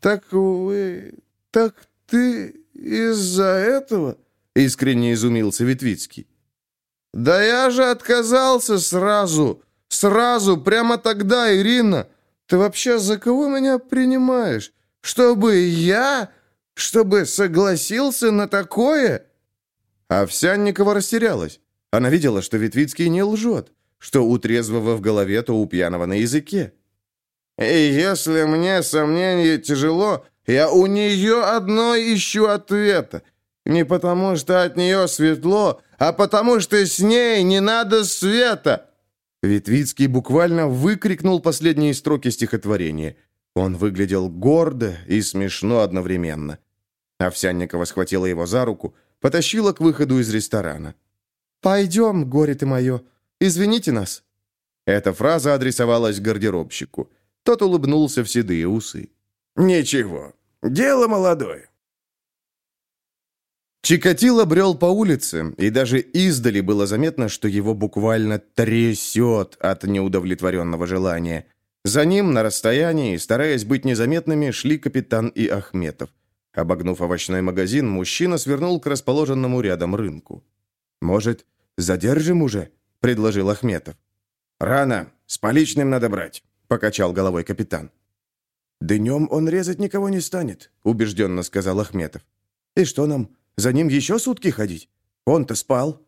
«Так вы... так ты из-за этого...» Искренне изумился Витвицкий. «Да я же отказался сразу. Сразу, прямо тогда, Ирина! Ты вообще за кого меня принимаешь? Чтобы я... Чтобы согласился на такое?» Овсянникова растерялась. Она видела, что Витвицкий не лжет, что у трезвого в голове, то у пьяного на языке. «И если мне сомнение тяжело, я у нее одной ищу ответа. Не потому, что от нее светло, а потому, что с ней не надо света. Витвицкий буквально выкрикнул последние строки стихотворения. Он выглядел гордо и смешно одновременно. Овсянникова схватила его за руку, потащила к выходу из ресторана. «Пойдем, горе ты мое, извините нас». Эта фраза адресовалась гардеробщику. Тот улыбнулся в седые усы. «Ничего, дело молодое. Чикатило брел по улице, и даже издали было заметно, что его буквально трясет от неудовлетворенного желания. За ним, на расстоянии, стараясь быть незаметными, шли капитан и Ахметов. Обогнув овощной магазин, мужчина свернул к расположенному рядом рынку. «Может, задержим уже?» – предложил Ахметов. «Рано. С поличным надо брать», – покачал головой капитан. «Днем он резать никого не станет», – убежденно сказал Ахметов. «И что нам, за ним еще сутки ходить? Он-то спал».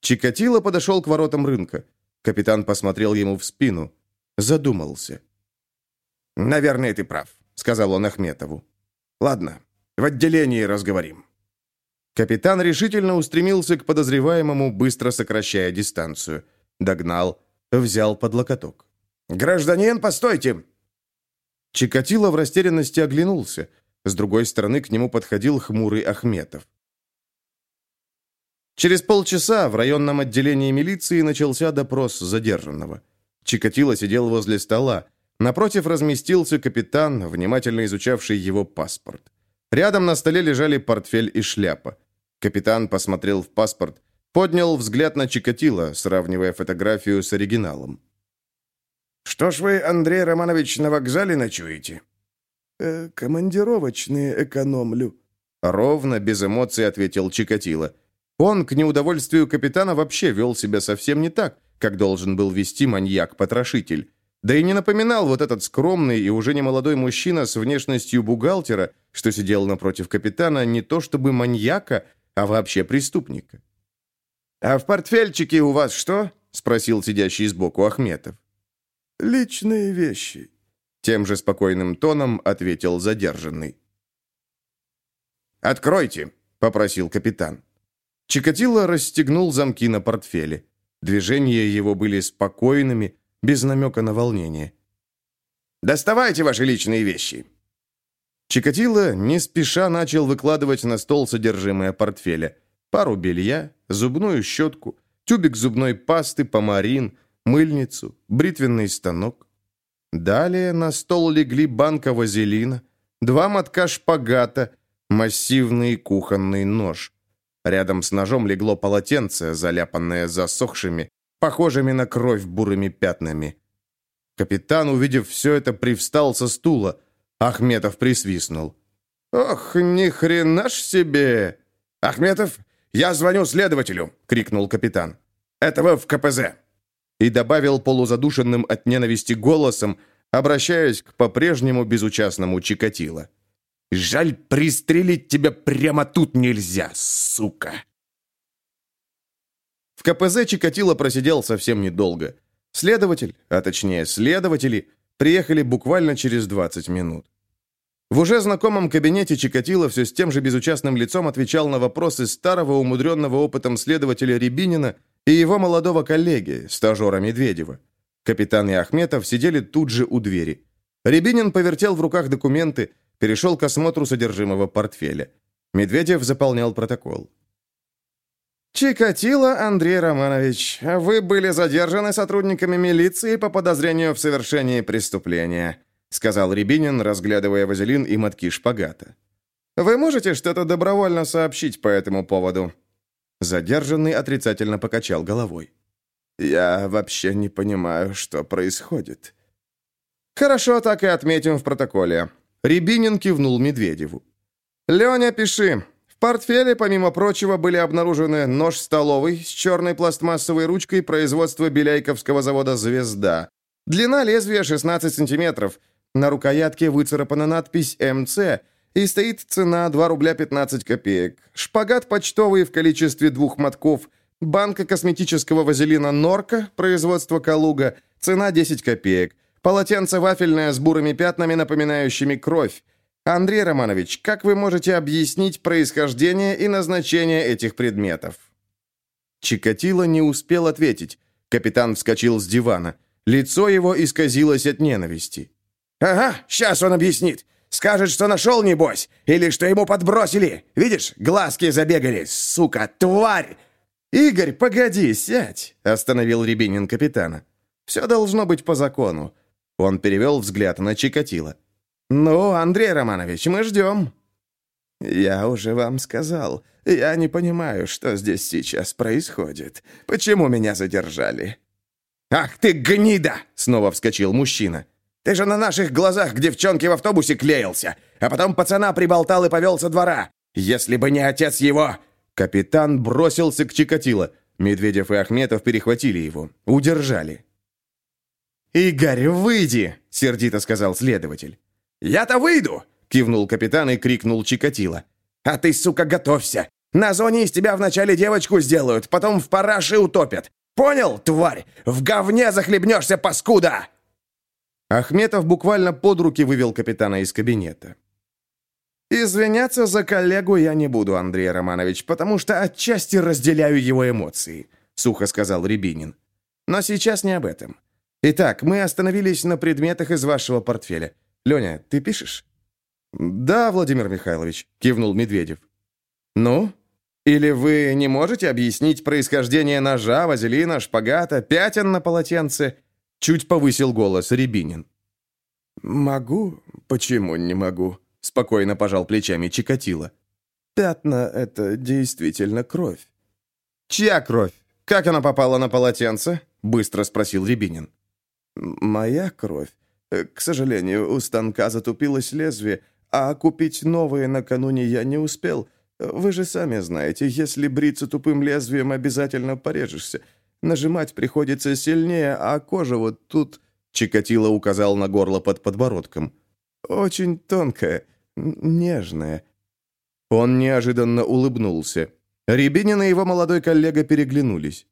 Чикатило подошел к воротам рынка. Капитан посмотрел ему в спину. Задумался. «Наверное, ты прав», — сказал он Ахметову. «Ладно, в отделении разговорим». Капитан решительно устремился к подозреваемому, быстро сокращая дистанцию. Догнал, взял под локоток. «Гражданин, постойте!» Чикатило в растерянности оглянулся. С другой стороны к нему подходил хмурый Ахметов. Через полчаса в районном отделении милиции начался допрос задержанного. Чикатило сидел возле стола. Напротив разместился капитан, внимательно изучавший его паспорт. Рядом на столе лежали портфель и шляпа. Капитан посмотрел в паспорт, поднял взгляд на Чикатило, сравнивая фотографию с оригиналом. «Что ж вы, Андрей Романович, на вокзале ночуете?» Э, командировочные экономлю». Ровно, без эмоций ответил Чикатило. Он, к неудовольствию капитана, вообще вел себя совсем не так, как должен был вести маньяк-потрошитель. Да и не напоминал вот этот скромный и уже немолодой мужчина с внешностью бухгалтера, что сидел напротив капитана, не то чтобы маньяка, а вообще преступника. «А в портфельчике у вас что?» — спросил сидящий сбоку Ахметов. «Личные вещи», тем же спокойным тоном ответил задержанный. «Откройте!» — попросил капитан. Чикатило расстегнул замки на портфеле. Движения его были спокойными, без намека на волнение. «Доставайте ваши личные вещи!» Чикатило не спеша начал выкладывать на стол содержимое портфеля. Пару белья, зубную щетку, тюбик зубной пасты, помарин, мыльницу, бритвенный станок. Далее на стол легли банка вазелина, два мотка шпагата, массивный кухонный нож. Рядом с ножом легло полотенце, заляпанное засохшими, похожими на кровь бурыми пятнами. Капитан, увидев все это, привстал со стула. Ахметов присвистнул. «Ох, ни хрена ж себе!» «Ахметов, я звоню следователю!» — крикнул капитан. «Этого в КПЗ!» И добавил полузадушенным от ненависти голосом, обращаясь к по-прежнему безучастному Чикатило. «Жаль, пристрелить тебя прямо тут нельзя, сука!» В КПЗ Чикатило просидел совсем недолго. Следователь, а точнее следователи, приехали буквально через 20 минут. В уже знакомом кабинете Чикатило все с тем же безучастным лицом отвечал на вопросы старого, умудренного опытом следователя Рябинина и его молодого коллеги, стажера Медведева. Капитан и Ахметов сидели тут же у двери. Рябинин повертел в руках документы, перешел к осмотру содержимого портфеля. Медведев заполнял протокол. «Чикатило Андрей Романович, вы были задержаны сотрудниками милиции по подозрению в совершении преступления», сказал Рябинин, разглядывая вазелин и мотки шпагата. «Вы можете что-то добровольно сообщить по этому поводу?» Задержанный отрицательно покачал головой. «Я вообще не понимаю, что происходит». «Хорошо, так и отметим в протоколе». Рябинин кивнул Медведеву. «Леня, пиши. В портфеле, помимо прочего, были обнаружены нож столовый с черной пластмассовой ручкой производства Беляйковского завода «Звезда». Длина лезвия 16 сантиметров. На рукоятке выцарапана надпись «МЦ», и стоит цена 2 рубля 15 копеек. Шпагат почтовый в количестве двух мотков. Банка косметического вазелина «Норка», производство «Калуга», цена 10 копеек. Полотенце вафельное с бурыми пятнами, напоминающими кровь. Андрей Романович, как вы можете объяснить происхождение и назначение этих предметов? Чикатило не успел ответить. Капитан вскочил с дивана. Лицо его исказилось от ненависти. «Ага, сейчас он объяснит. Скажет, что нашел, небось, или что ему подбросили. Видишь, глазки забегали, сука, тварь!» «Игорь, погоди, сядь!» — остановил Рябинин капитана. «Все должно быть по закону». Он перевел взгляд на Чикатило. «Ну, Андрей Романович, мы ждем». «Я уже вам сказал. Я не понимаю, что здесь сейчас происходит. Почему меня задержали?» «Ах ты гнида!» — снова вскочил мужчина. Ты же на наших глазах к девчонке в автобусе клеился, а потом пацана приболтал и повел со двора. Если бы не отец его...» Капитан бросился к Чикатило. Медведев и Ахметов перехватили его. Удержали. «Игорь, выйди!» — сердито сказал следователь. «Я-то выйду!» — кивнул капитан и крикнул Чикатило. «А ты, сука, готовься! На зоне из тебя вначале девочку сделают, потом в параше утопят. Понял, тварь? В говне захлебнешься, паскуда!» Ахметов буквально под руки вывел капитана из кабинета. «Извиняться за коллегу я не буду, Андрей Романович, потому что отчасти разделяю его эмоции», — сухо сказал Рябинин. «Но сейчас не об этом. Итак, мы остановились на предметах из вашего портфеля. Леня, ты пишешь?» «Да, Владимир Михайлович», — кивнул Медведев. «Ну? Или вы не можете объяснить происхождение ножа, вазелина, шпагата, пятен на полотенце Чуть повысил голос Рябинин. «Могу? Почему не могу?» Спокойно пожал плечами Чикатило. «Пятна — это действительно кровь». «Чья кровь? Как она попала на полотенце?» Быстро спросил Рябинин. «Моя кровь. К сожалению, у станка затупилось лезвие, а купить новые накануне я не успел. Вы же сами знаете, если бриться тупым лезвием, обязательно порежешься. Нажимать приходится сильнее, а кожа вот тут...» Чикатило указал на горло под подбородком. «Очень тонкая, нежная». Он неожиданно улыбнулся. Рябинин и его молодой коллега переглянулись.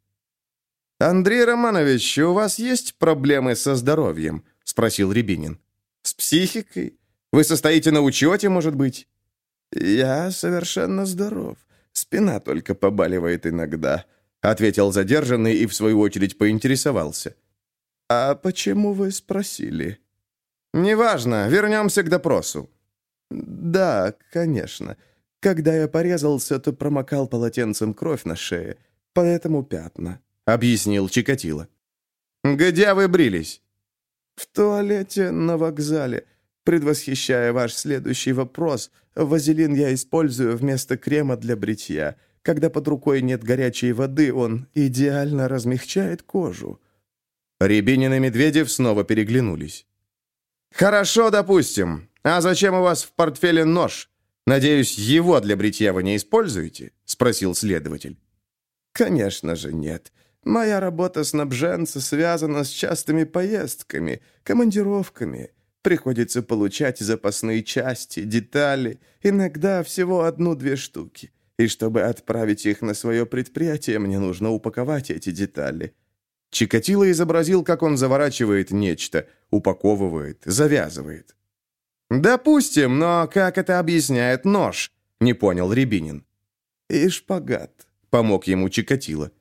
«Андрей Романович, у вас есть проблемы со здоровьем?» — спросил Рябинин. «С психикой? Вы состоите на учете, может быть?» «Я совершенно здоров. Спина только побаливает иногда ответил задержанный и в свою очередь поинтересовался. «А почему вы спросили?» «Неважно, вернемся к допросу». «Да, конечно. Когда я порезался, то промокал полотенцем кровь на шее, поэтому пятна». — объяснил Чикатило. «Где вы брились?» «В туалете на вокзале. Предвосхищая ваш следующий вопрос, вазелин я использую вместо крема для бритья. Когда под рукой нет горячей воды, он идеально размягчает кожу». Рябинин и Медведев снова переглянулись. «Хорошо, допустим. А зачем у вас в портфеле нож? Надеюсь, его для бритья вы не используете?» — спросил следователь. «Конечно же нет. Моя работа снабженца связана с частыми поездками, командировками. Приходится получать запасные части, детали, иногда всего одну-две штуки. И чтобы отправить их на свое предприятие, мне нужно упаковать эти детали. Чикатило изобразил, как он заворачивает нечто, упаковывает, завязывает. «Допустим, но как это объясняет нож?» — не понял Рябинин. «И шпагат», — помог ему Чикатило.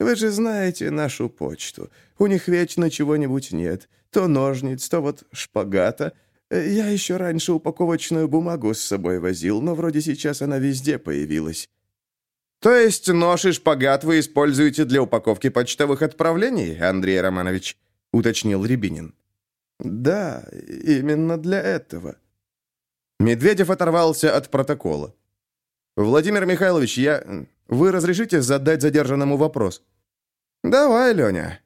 «Вы же знаете нашу почту. У них вечно чего-нибудь нет. То ножниц, то вот шпагата. Я еще раньше упаковочную бумагу с собой возил, но вроде сейчас она везде появилась. То есть нож и шпагат вы используете для упаковки почтовых отправлений, Андрей Романович? уточнил Рябинин. Да, именно для этого. Медведев оторвался от протокола. Владимир Михайлович, я вы разрешите задать задержанному вопрос? Давай, Леня.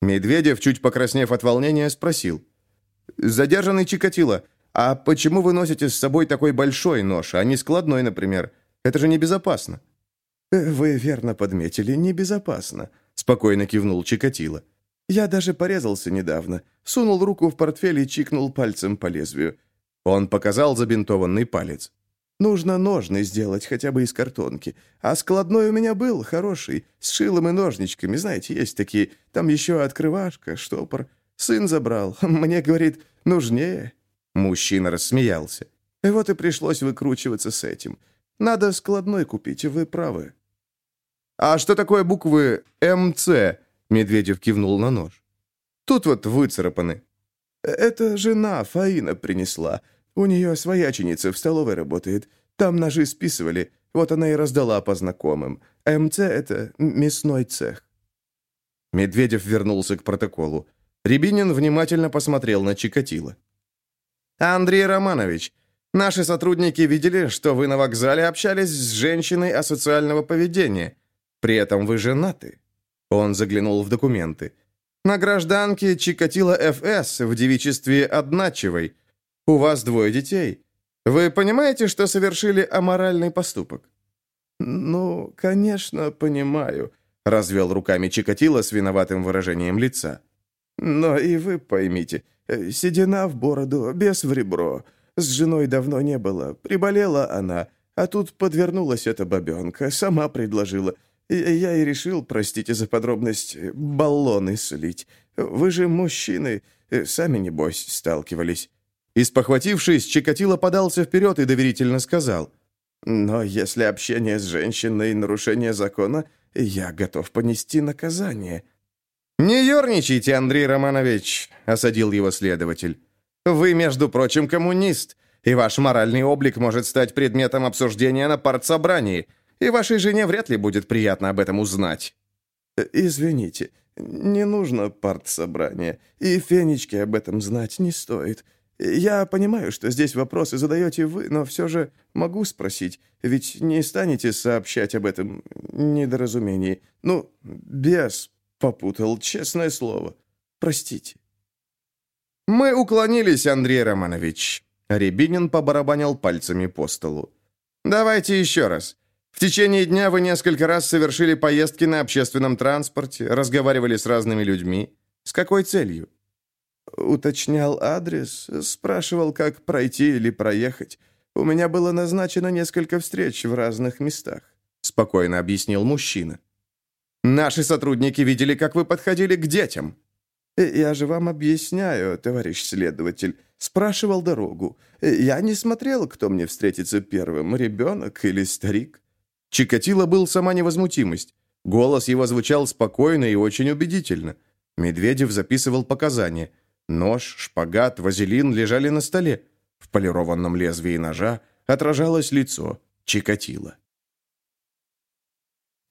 Медведев, чуть покраснев от волнения, спросил. «Задержанный Чикатило, а почему вы носите с собой такой большой нож, а не складной, например? Это же небезопасно». Э, «Вы верно подметили, небезопасно», — спокойно кивнул Чикатило. «Я даже порезался недавно, сунул руку в портфель и чикнул пальцем по лезвию». Он показал забинтованный палец. Нужно ножны сделать хотя бы из картонки. А складной у меня был, хороший, с шилом и ножничками. Знаете, есть такие. Там еще открывашка, штопор. Сын забрал. Мне, говорит, нужнее». Мужчина рассмеялся. И вот и пришлось выкручиваться с этим. Надо складной купить, вы правы. «А что такое буквы МЦ?» Медведев кивнул на нож. «Тут вот выцарапаны». «Это жена Фаина принесла. У нее свояченица в столовой работает. Там ножи списывали. Вот она и раздала по знакомым. МЦ — это мясной цех». Медведев вернулся к протоколу. Рябинин внимательно посмотрел на Чикатило. «Андрей Романович, наши сотрудники видели, что вы на вокзале общались с женщиной асоциального поведения. При этом вы женаты». Он заглянул в документы. «На гражданке Чикатило ФС в девичестве Одначевой. У вас двое детей. Вы понимаете, что совершили аморальный поступок?» «Ну, конечно, понимаю», — развел руками Чикатило с виноватым выражением лица. «Но и вы поймите, э, седина в бороду, без в ребро. С женой давно не было, приболела она, а тут подвернулась эта бабенка, сама предложила. Я и решил, простите за подробность, баллоны слить. Вы же мужчины, э, сами, небось, сталкивались». Испохватившись, Чикатило подался вперед и доверительно сказал. «Но если общение с женщиной – нарушение закона, я готов понести наказание». «Не ерничайте, Андрей Романович», – осадил его следователь. «Вы, между прочим, коммунист, и ваш моральный облик может стать предметом обсуждения на партсобрании, и вашей жене вряд ли будет приятно об этом узнать». «Извините, не нужно партсобрания, и Фенечке об этом знать не стоит». Я понимаю, что здесь вопросы задаете вы, но все же могу спросить, ведь не станете сообщать об этом недоразумении. Ну, бес попутал, честное слово. Простите. Мы уклонились, Андрей Романович. Рябинин побарабанил пальцами по столу. Давайте еще раз. В течение дня вы несколько раз совершили поездки на общественном транспорте, разговаривали с разными людьми. С какой целью? Уточнял адрес, спрашивал, как пройти или проехать. У меня было назначено несколько встреч в разных местах», — спокойно объяснил мужчина. «Наши сотрудники видели, как вы подходили к детям». «Я же вам объясняю, товарищ следователь. Спрашивал дорогу. Я не смотрел, кто мне встретится первым, ребенок или старик». Чикатило был сама невозмутимость. Голос его звучал спокойно и очень убедительно. Медведев записывал показания. Нож, шпагат, вазелин лежали на столе. В полированном лезвии ножа отражалось лицо Чикатило.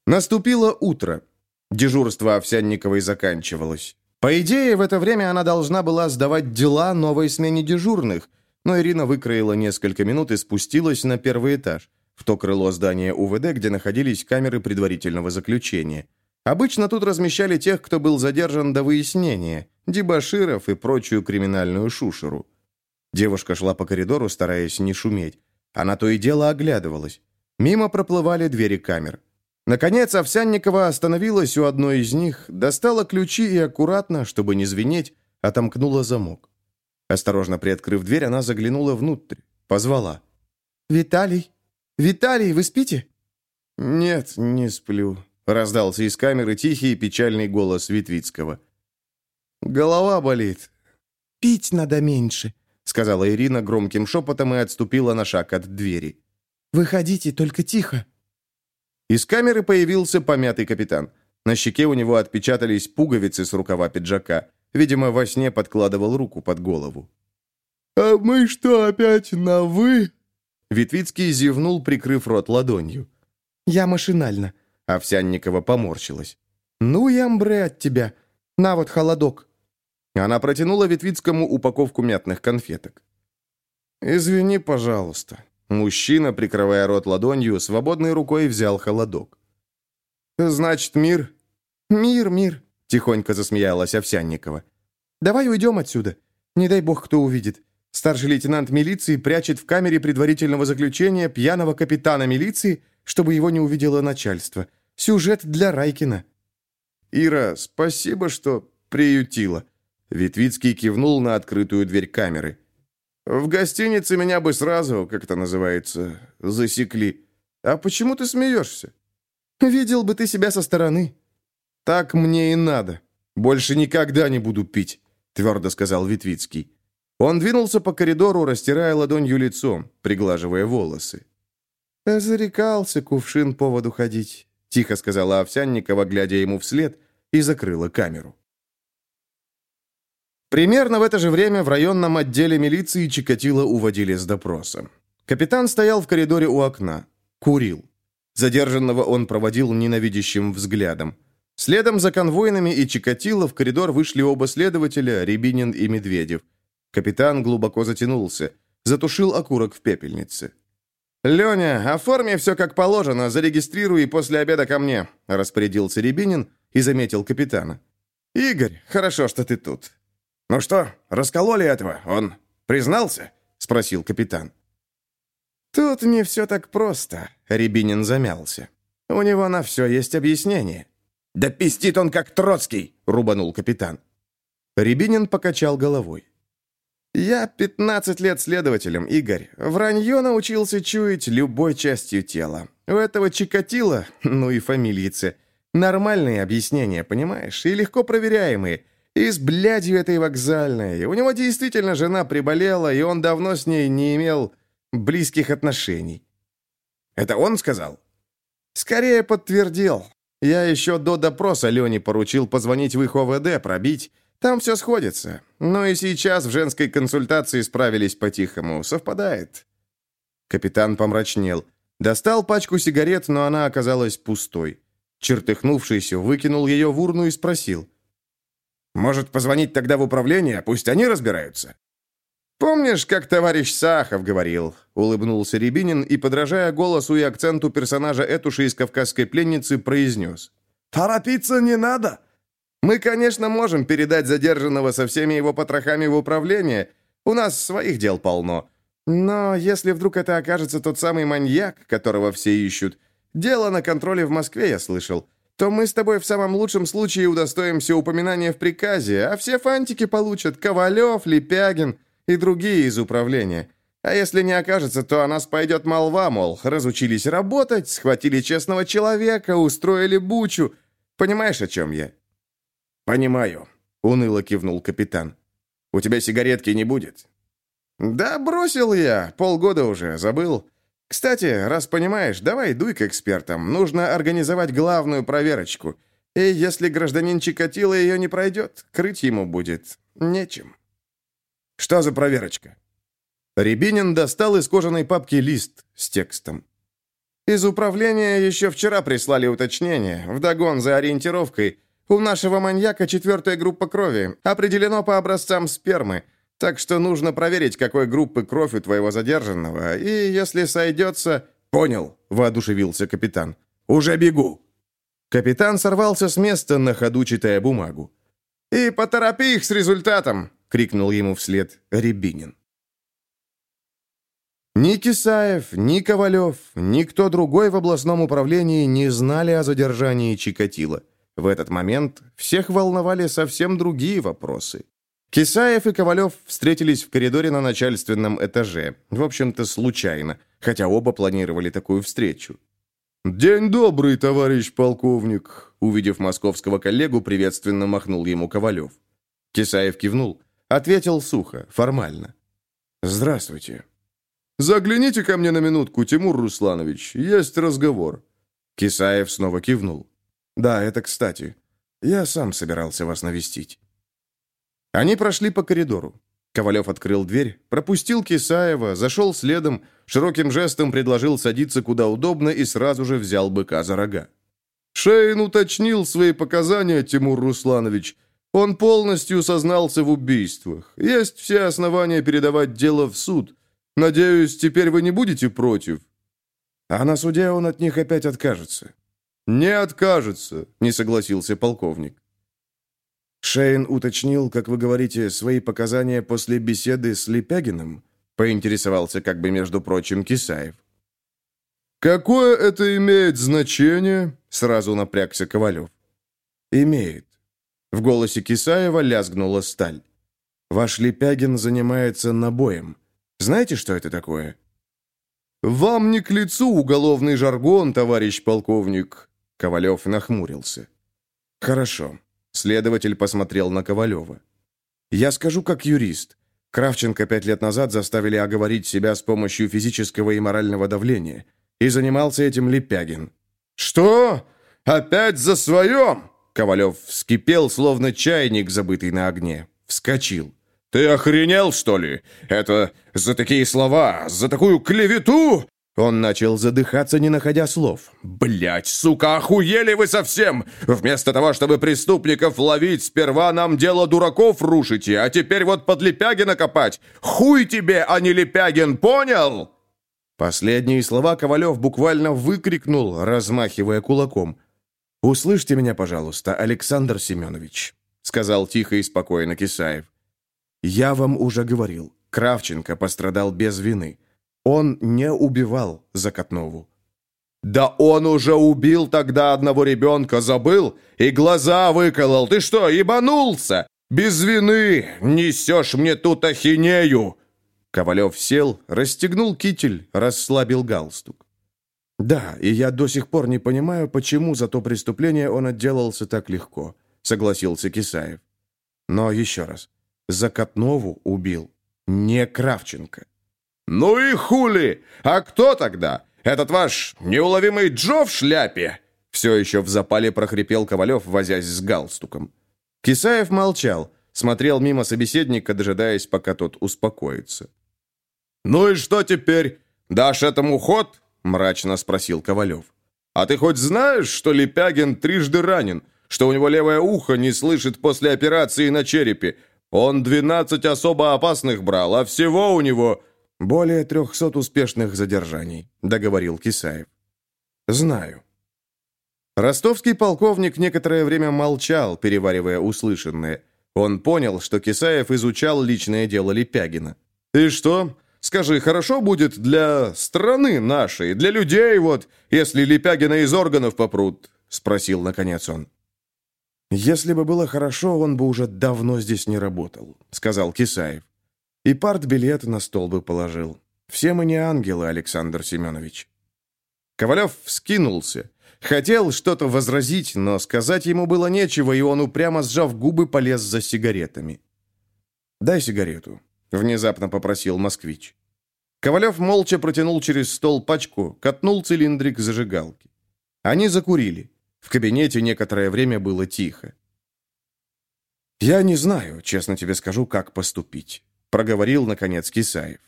Наступило утро. Дежурство Овсянниковой заканчивалось. По идее, в это время она должна была сдавать дела новой смене дежурных, но Ирина выкроила несколько минут и спустилась на первый этаж, в то крыло здания УВД, где находились камеры предварительного заключения. Обычно тут размещали тех, кто был задержан до выяснения, дебоширов и прочую криминальную шушеру. Девушка шла по коридору, стараясь не шуметь. Она то и дело оглядывалась. Мимо проплывали двери камер. Наконец Овсянникова остановилась у одной из них, достала ключи и аккуратно, чтобы не звенеть, отомкнула замок. Осторожно приоткрыв дверь, она заглянула внутрь, позвала. «Виталий? Виталий, вы спите?» «Нет, не сплю», — раздался из камеры тихий и печальный голос Витвицкого. «Голова болит». «Пить надо меньше», — сказала Ирина громким шепотом и отступила на шаг от двери. «Выходите, только тихо». Из камеры появился помятый капитан. На щеке у него отпечатались пуговицы с рукава пиджака. Видимо, во сне подкладывал руку под голову. «А мы что, опять на «вы»?» Витвицкий зевнул, прикрыв рот ладонью. «Я машинально», — Овсянникова поморщилась. «Ну, ямбре от тебя. На вот холодок». Она протянула Витвицкому упаковку мятных конфеток. «Извини, пожалуйста», Мужчина, прикрывая рот ладонью, свободной рукой взял холодок. «Значит, мир?» «Мир, мир», — тихонько засмеялась Овсянникова. «Давай уйдем отсюда. Не дай бог, кто увидит. Старший лейтенант милиции прячет в камере предварительного заключения пьяного капитана милиции, чтобы его не увидело начальство. Сюжет для Райкина». «Ира, спасибо, что приютила». Витвицкий кивнул на открытую дверь камеры. В гостинице меня бы сразу, как это называется, засекли. А почему ты смеешься? Видел бы ты себя со стороны. Так мне и надо. Больше никогда не буду пить, твердо сказал Витвицкий. Он двинулся по коридору, растирая ладонью лицо, приглаживая волосы. «Зарекался кувшин поводу ходить», — тихо сказала Овсянникова, глядя ему вслед, и закрыла камеру. Примерно в это же время в районном отделе милиции Чикатило уводили с допроса. Капитан стоял в коридоре у окна. Курил. Задержанного он проводил ненавидящим взглядом. Следом за конвойными и Чикатило в коридор вышли оба следователя, Рябинин и Медведев. Капитан глубоко затянулся, затушил окурок в пепельнице. «Леня, оформи все как положено, зарегистрируй и после обеда ко мне», распорядился Рябинин и заметил капитана. «Игорь, хорошо, что ты тут. «Ну что, раскололи этого? Он признался?» — спросил капитан. «Тут не все так просто», — Рябинин замялся. «У него на все есть объяснение». «Да пистит он, как Троцкий!» — рубанул капитан. Рябинин покачал головой. «Я 15 лет следователем, Игорь. Вранье научился чуять любой частью тела. У этого Чикатило, ну и фамильицы, нормальные объяснения, понимаешь, и легко проверяемые». И с блядью этой вокзальной. У него действительно жена приболела, и он давно с ней не имел близких отношений. Это он сказал? Скорее подтвердил. Я еще до допроса Лене поручил позвонить в их ОВД, пробить. Там все сходится. Но и сейчас в женской консультации справились по-тихому. Совпадает. Капитан помрачнел. Достал пачку сигарет, но она оказалась пустой. Чертыхнувшись, выкинул ее в урну и спросил. Может, позвонить тогда в управление, пусть они разбираются?» «Помнишь, как товарищ Сахов говорил?» — улыбнулся Рябинин и, подражая голосу и акценту персонажа Этуши из «Кавказской пленницы», произнес. «Торопиться не надо!» «Мы, конечно, можем передать задержанного со всеми его потрохами в управление. У нас своих дел полно. Но если вдруг это окажется тот самый маньяк, которого все ищут... Дело на контроле в Москве, я слышал то мы с тобой в самом лучшем случае удостоимся упоминания в приказе, а все фантики получат Ковалев, Лепягин и другие из управления. А если не окажется, то о нас пойдет молва, мол, разучились работать, схватили честного человека, устроили бучу. Понимаешь, о чем я?» «Понимаю», — уныло кивнул капитан. «У тебя сигаретки не будет?» «Да бросил я, полгода уже, забыл. Кстати, раз понимаешь, давай дуй к экспертам. Нужно организовать главную проверочку. И если гражданин Чикатило ее не пройдет, крыть ему будет нечем. Что за проверочка? Рябинин достал из кожаной папки лист с текстом. Из управления еще вчера прислали уточнение, вдогон за ориентировкой. У нашего маньяка четвертая группа крови, определено по образцам спермы, так что нужно проверить, какой группы кровь у твоего задержанного, и если сойдется...» «Понял», — воодушевился капитан. «Уже бегу». Капитан сорвался с места, на ходу читая бумагу. «И поторопи их с результатом!» — крикнул ему вслед Рябинин. Ни Кисаев, ни Ковалев, ни кто другой в областном управлении не знали о задержании Чикатила. В этот момент всех волновали совсем другие вопросы. Кисаев и Ковалев встретились в коридоре на начальственном этаже, в общем-то, случайно, хотя оба планировали такую встречу. «День добрый, товарищ полковник!» Увидев московского коллегу, приветственно махнул ему Ковалев. Кисаев кивнул, ответил сухо, формально. «Здравствуйте!» «Загляните ко мне на минутку, Тимур Русланович, есть разговор». Кисаев снова кивнул. «Да, это кстати. Я сам собирался вас навестить». Они прошли по коридору. Ковалев открыл дверь, пропустил Кисаева, зашел следом, широким жестом предложил садиться куда удобно и сразу же взял быка за рога. Шейн уточнил свои показания, Тимур Русланович. Он полностью сознался в убийствах. Есть все основания передавать дело в суд. Надеюсь, теперь вы не будете против?» «А на суде он от них опять откажется». «Не откажется», — не согласился полковник. Шейн уточнил, как вы говорите, свои показания после беседы с Лепягиным, поинтересовался как бы, между прочим, Кисаев. «Какое это имеет значение?» — сразу напрягся Ковалев. «Имеет». В голосе Кисаева лязгнула сталь. «Ваш Лепягин занимается набоем. Знаете, что это такое?» «Вам не к лицу уголовный жаргон, товарищ полковник», — Ковалев нахмурился. «Хорошо». Следователь посмотрел на Ковалева. «Я скажу как юрист. Кравченко пять лет назад заставили оговорить себя с помощью физического и морального давления. И занимался этим Лепягин». «Что? Опять за своем?» Ковалев вскипел, словно чайник, забытый на огне. Вскочил. «Ты охренел, что ли? Это за такие слова, за такую клевету?» Он начал задыхаться, не находя слов. Блять, сука, охуели вы совсем! Вместо того, чтобы преступников ловить, сперва нам дело дураков рушите, а теперь вот под Лепягина копать! Хуй тебе, а не Лепягин, понял?» Последние слова Ковалев буквально выкрикнул, размахивая кулаком. «Услышьте меня, пожалуйста, Александр Семенович», — сказал тихо и спокойно Кисаев. Я вам уже говорил, Кравченко пострадал без вины. Он не убивал Закатнову. «Да он уже убил тогда одного ребенка, забыл? И глаза выколол. Ты что, ебанулся? Без вины несешь мне тут ахинею!» Ковалев сел, расстегнул китель, расслабил галстук. «Да, и я до сих пор не понимаю, почему за то преступление он отделался так легко», — согласился Кисаев. «Но еще раз, Закатнову убил не Кравченко. «Ну и хули! А кто тогда? Этот ваш неуловимый Джо в шляпе?» Все еще в запале прохрипел Ковалев, возясь с галстуком. Кисаев молчал, смотрел мимо собеседника, дожидаясь, пока тот успокоится. «Ну и что теперь? Дашь этому ход?» – мрачно спросил Ковалев. «А ты хоть знаешь, что Лепягин трижды ранен, что у него левое ухо не слышит после операции на черепе, он 12 особо опасных брал, а всего у него...» «Более трехсот успешных задержаний», — договорил Кисаев. «Знаю». Ростовский полковник некоторое время молчал, переваривая услышанное. Он понял, что Кисаев изучал личное дело Лепягина. «И что? Скажи, хорошо будет для страны нашей, для людей вот, если Лепягина из органов попрут?» — спросил наконец он. «Если бы было хорошо, он бы уже давно здесь не работал», — сказал Кисаев. «И партбилет на стол бы положил. Все мы не ангелы, Александр Семенович». Ковалев вскинулся. Хотел что-то возразить, но сказать ему было нечего, и он, упрямо сжав губы, полез за сигаретами. «Дай сигарету», — внезапно попросил москвич. Ковалев молча протянул через стол пачку, катнул цилиндрик зажигалки. Они закурили. В кабинете некоторое время было тихо. «Я не знаю, честно тебе скажу, как поступить», — проговорил, наконец, Кисаев.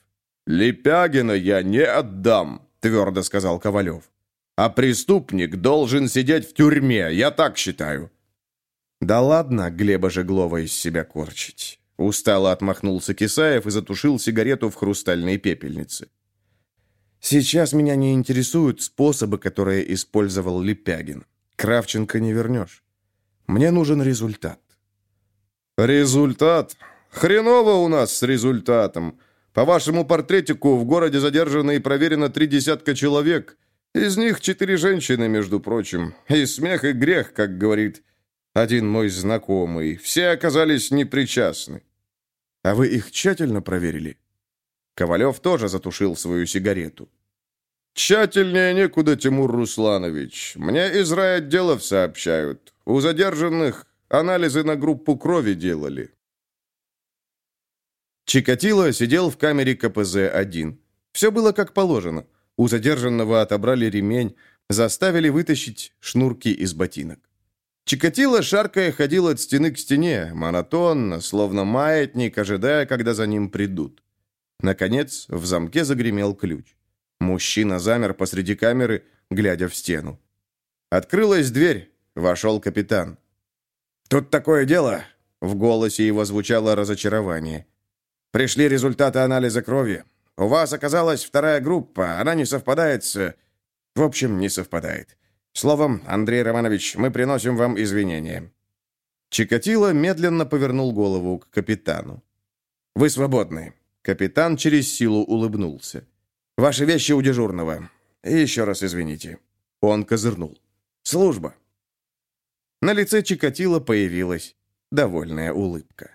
«Лепягина я не отдам», — твердо сказал Ковалев. А преступник должен сидеть в тюрьме, я так считаю». «Да ладно Глеба Жеглова из себя корчить». Устало отмахнулся Кисаев и затушил сигарету в хрустальной пепельнице. «Сейчас меня не интересуют способы, которые использовал Лепягин. Кравченко не вернешь. Мне нужен результат». «Результат? Хреново у нас с результатом. По вашему портретику в городе задержано и проверено три десятка человек. Из них четыре женщины, между прочим. И смех, и грех, как говорит один мой знакомый. Все оказались непричастны. А вы их тщательно проверили? Ковалев тоже затушил свою сигарету. «Тщательнее некуда, Тимур Русланович. Мне из райотделов сообщают. У задержанных анализы на группу крови делали». Чикатило сидел в камере КПЗ-1. Все было как положено. У задержанного отобрали ремень, заставили вытащить шнурки из ботинок. Чикатило, шаркая, ходил от стены к стене, монотонно, словно маятник, ожидая, когда за ним придут. Наконец, в замке загремел ключ. Мужчина замер посреди камеры, глядя в стену. Открылась дверь, вошел капитан. «Тут такое дело!» В голосе его звучало разочарование. «Пришли результаты анализа крови. У вас оказалась вторая группа, она не совпадает с... В общем, не совпадает. Словом, Андрей Романович, мы приносим вам извинения». Чикатило медленно повернул голову к капитану. «Вы свободны». Капитан через силу улыбнулся. «Ваши вещи у дежурного. И еще раз извините». Он козырнул. «Служба». На лице Чикатило появилась довольная улыбка.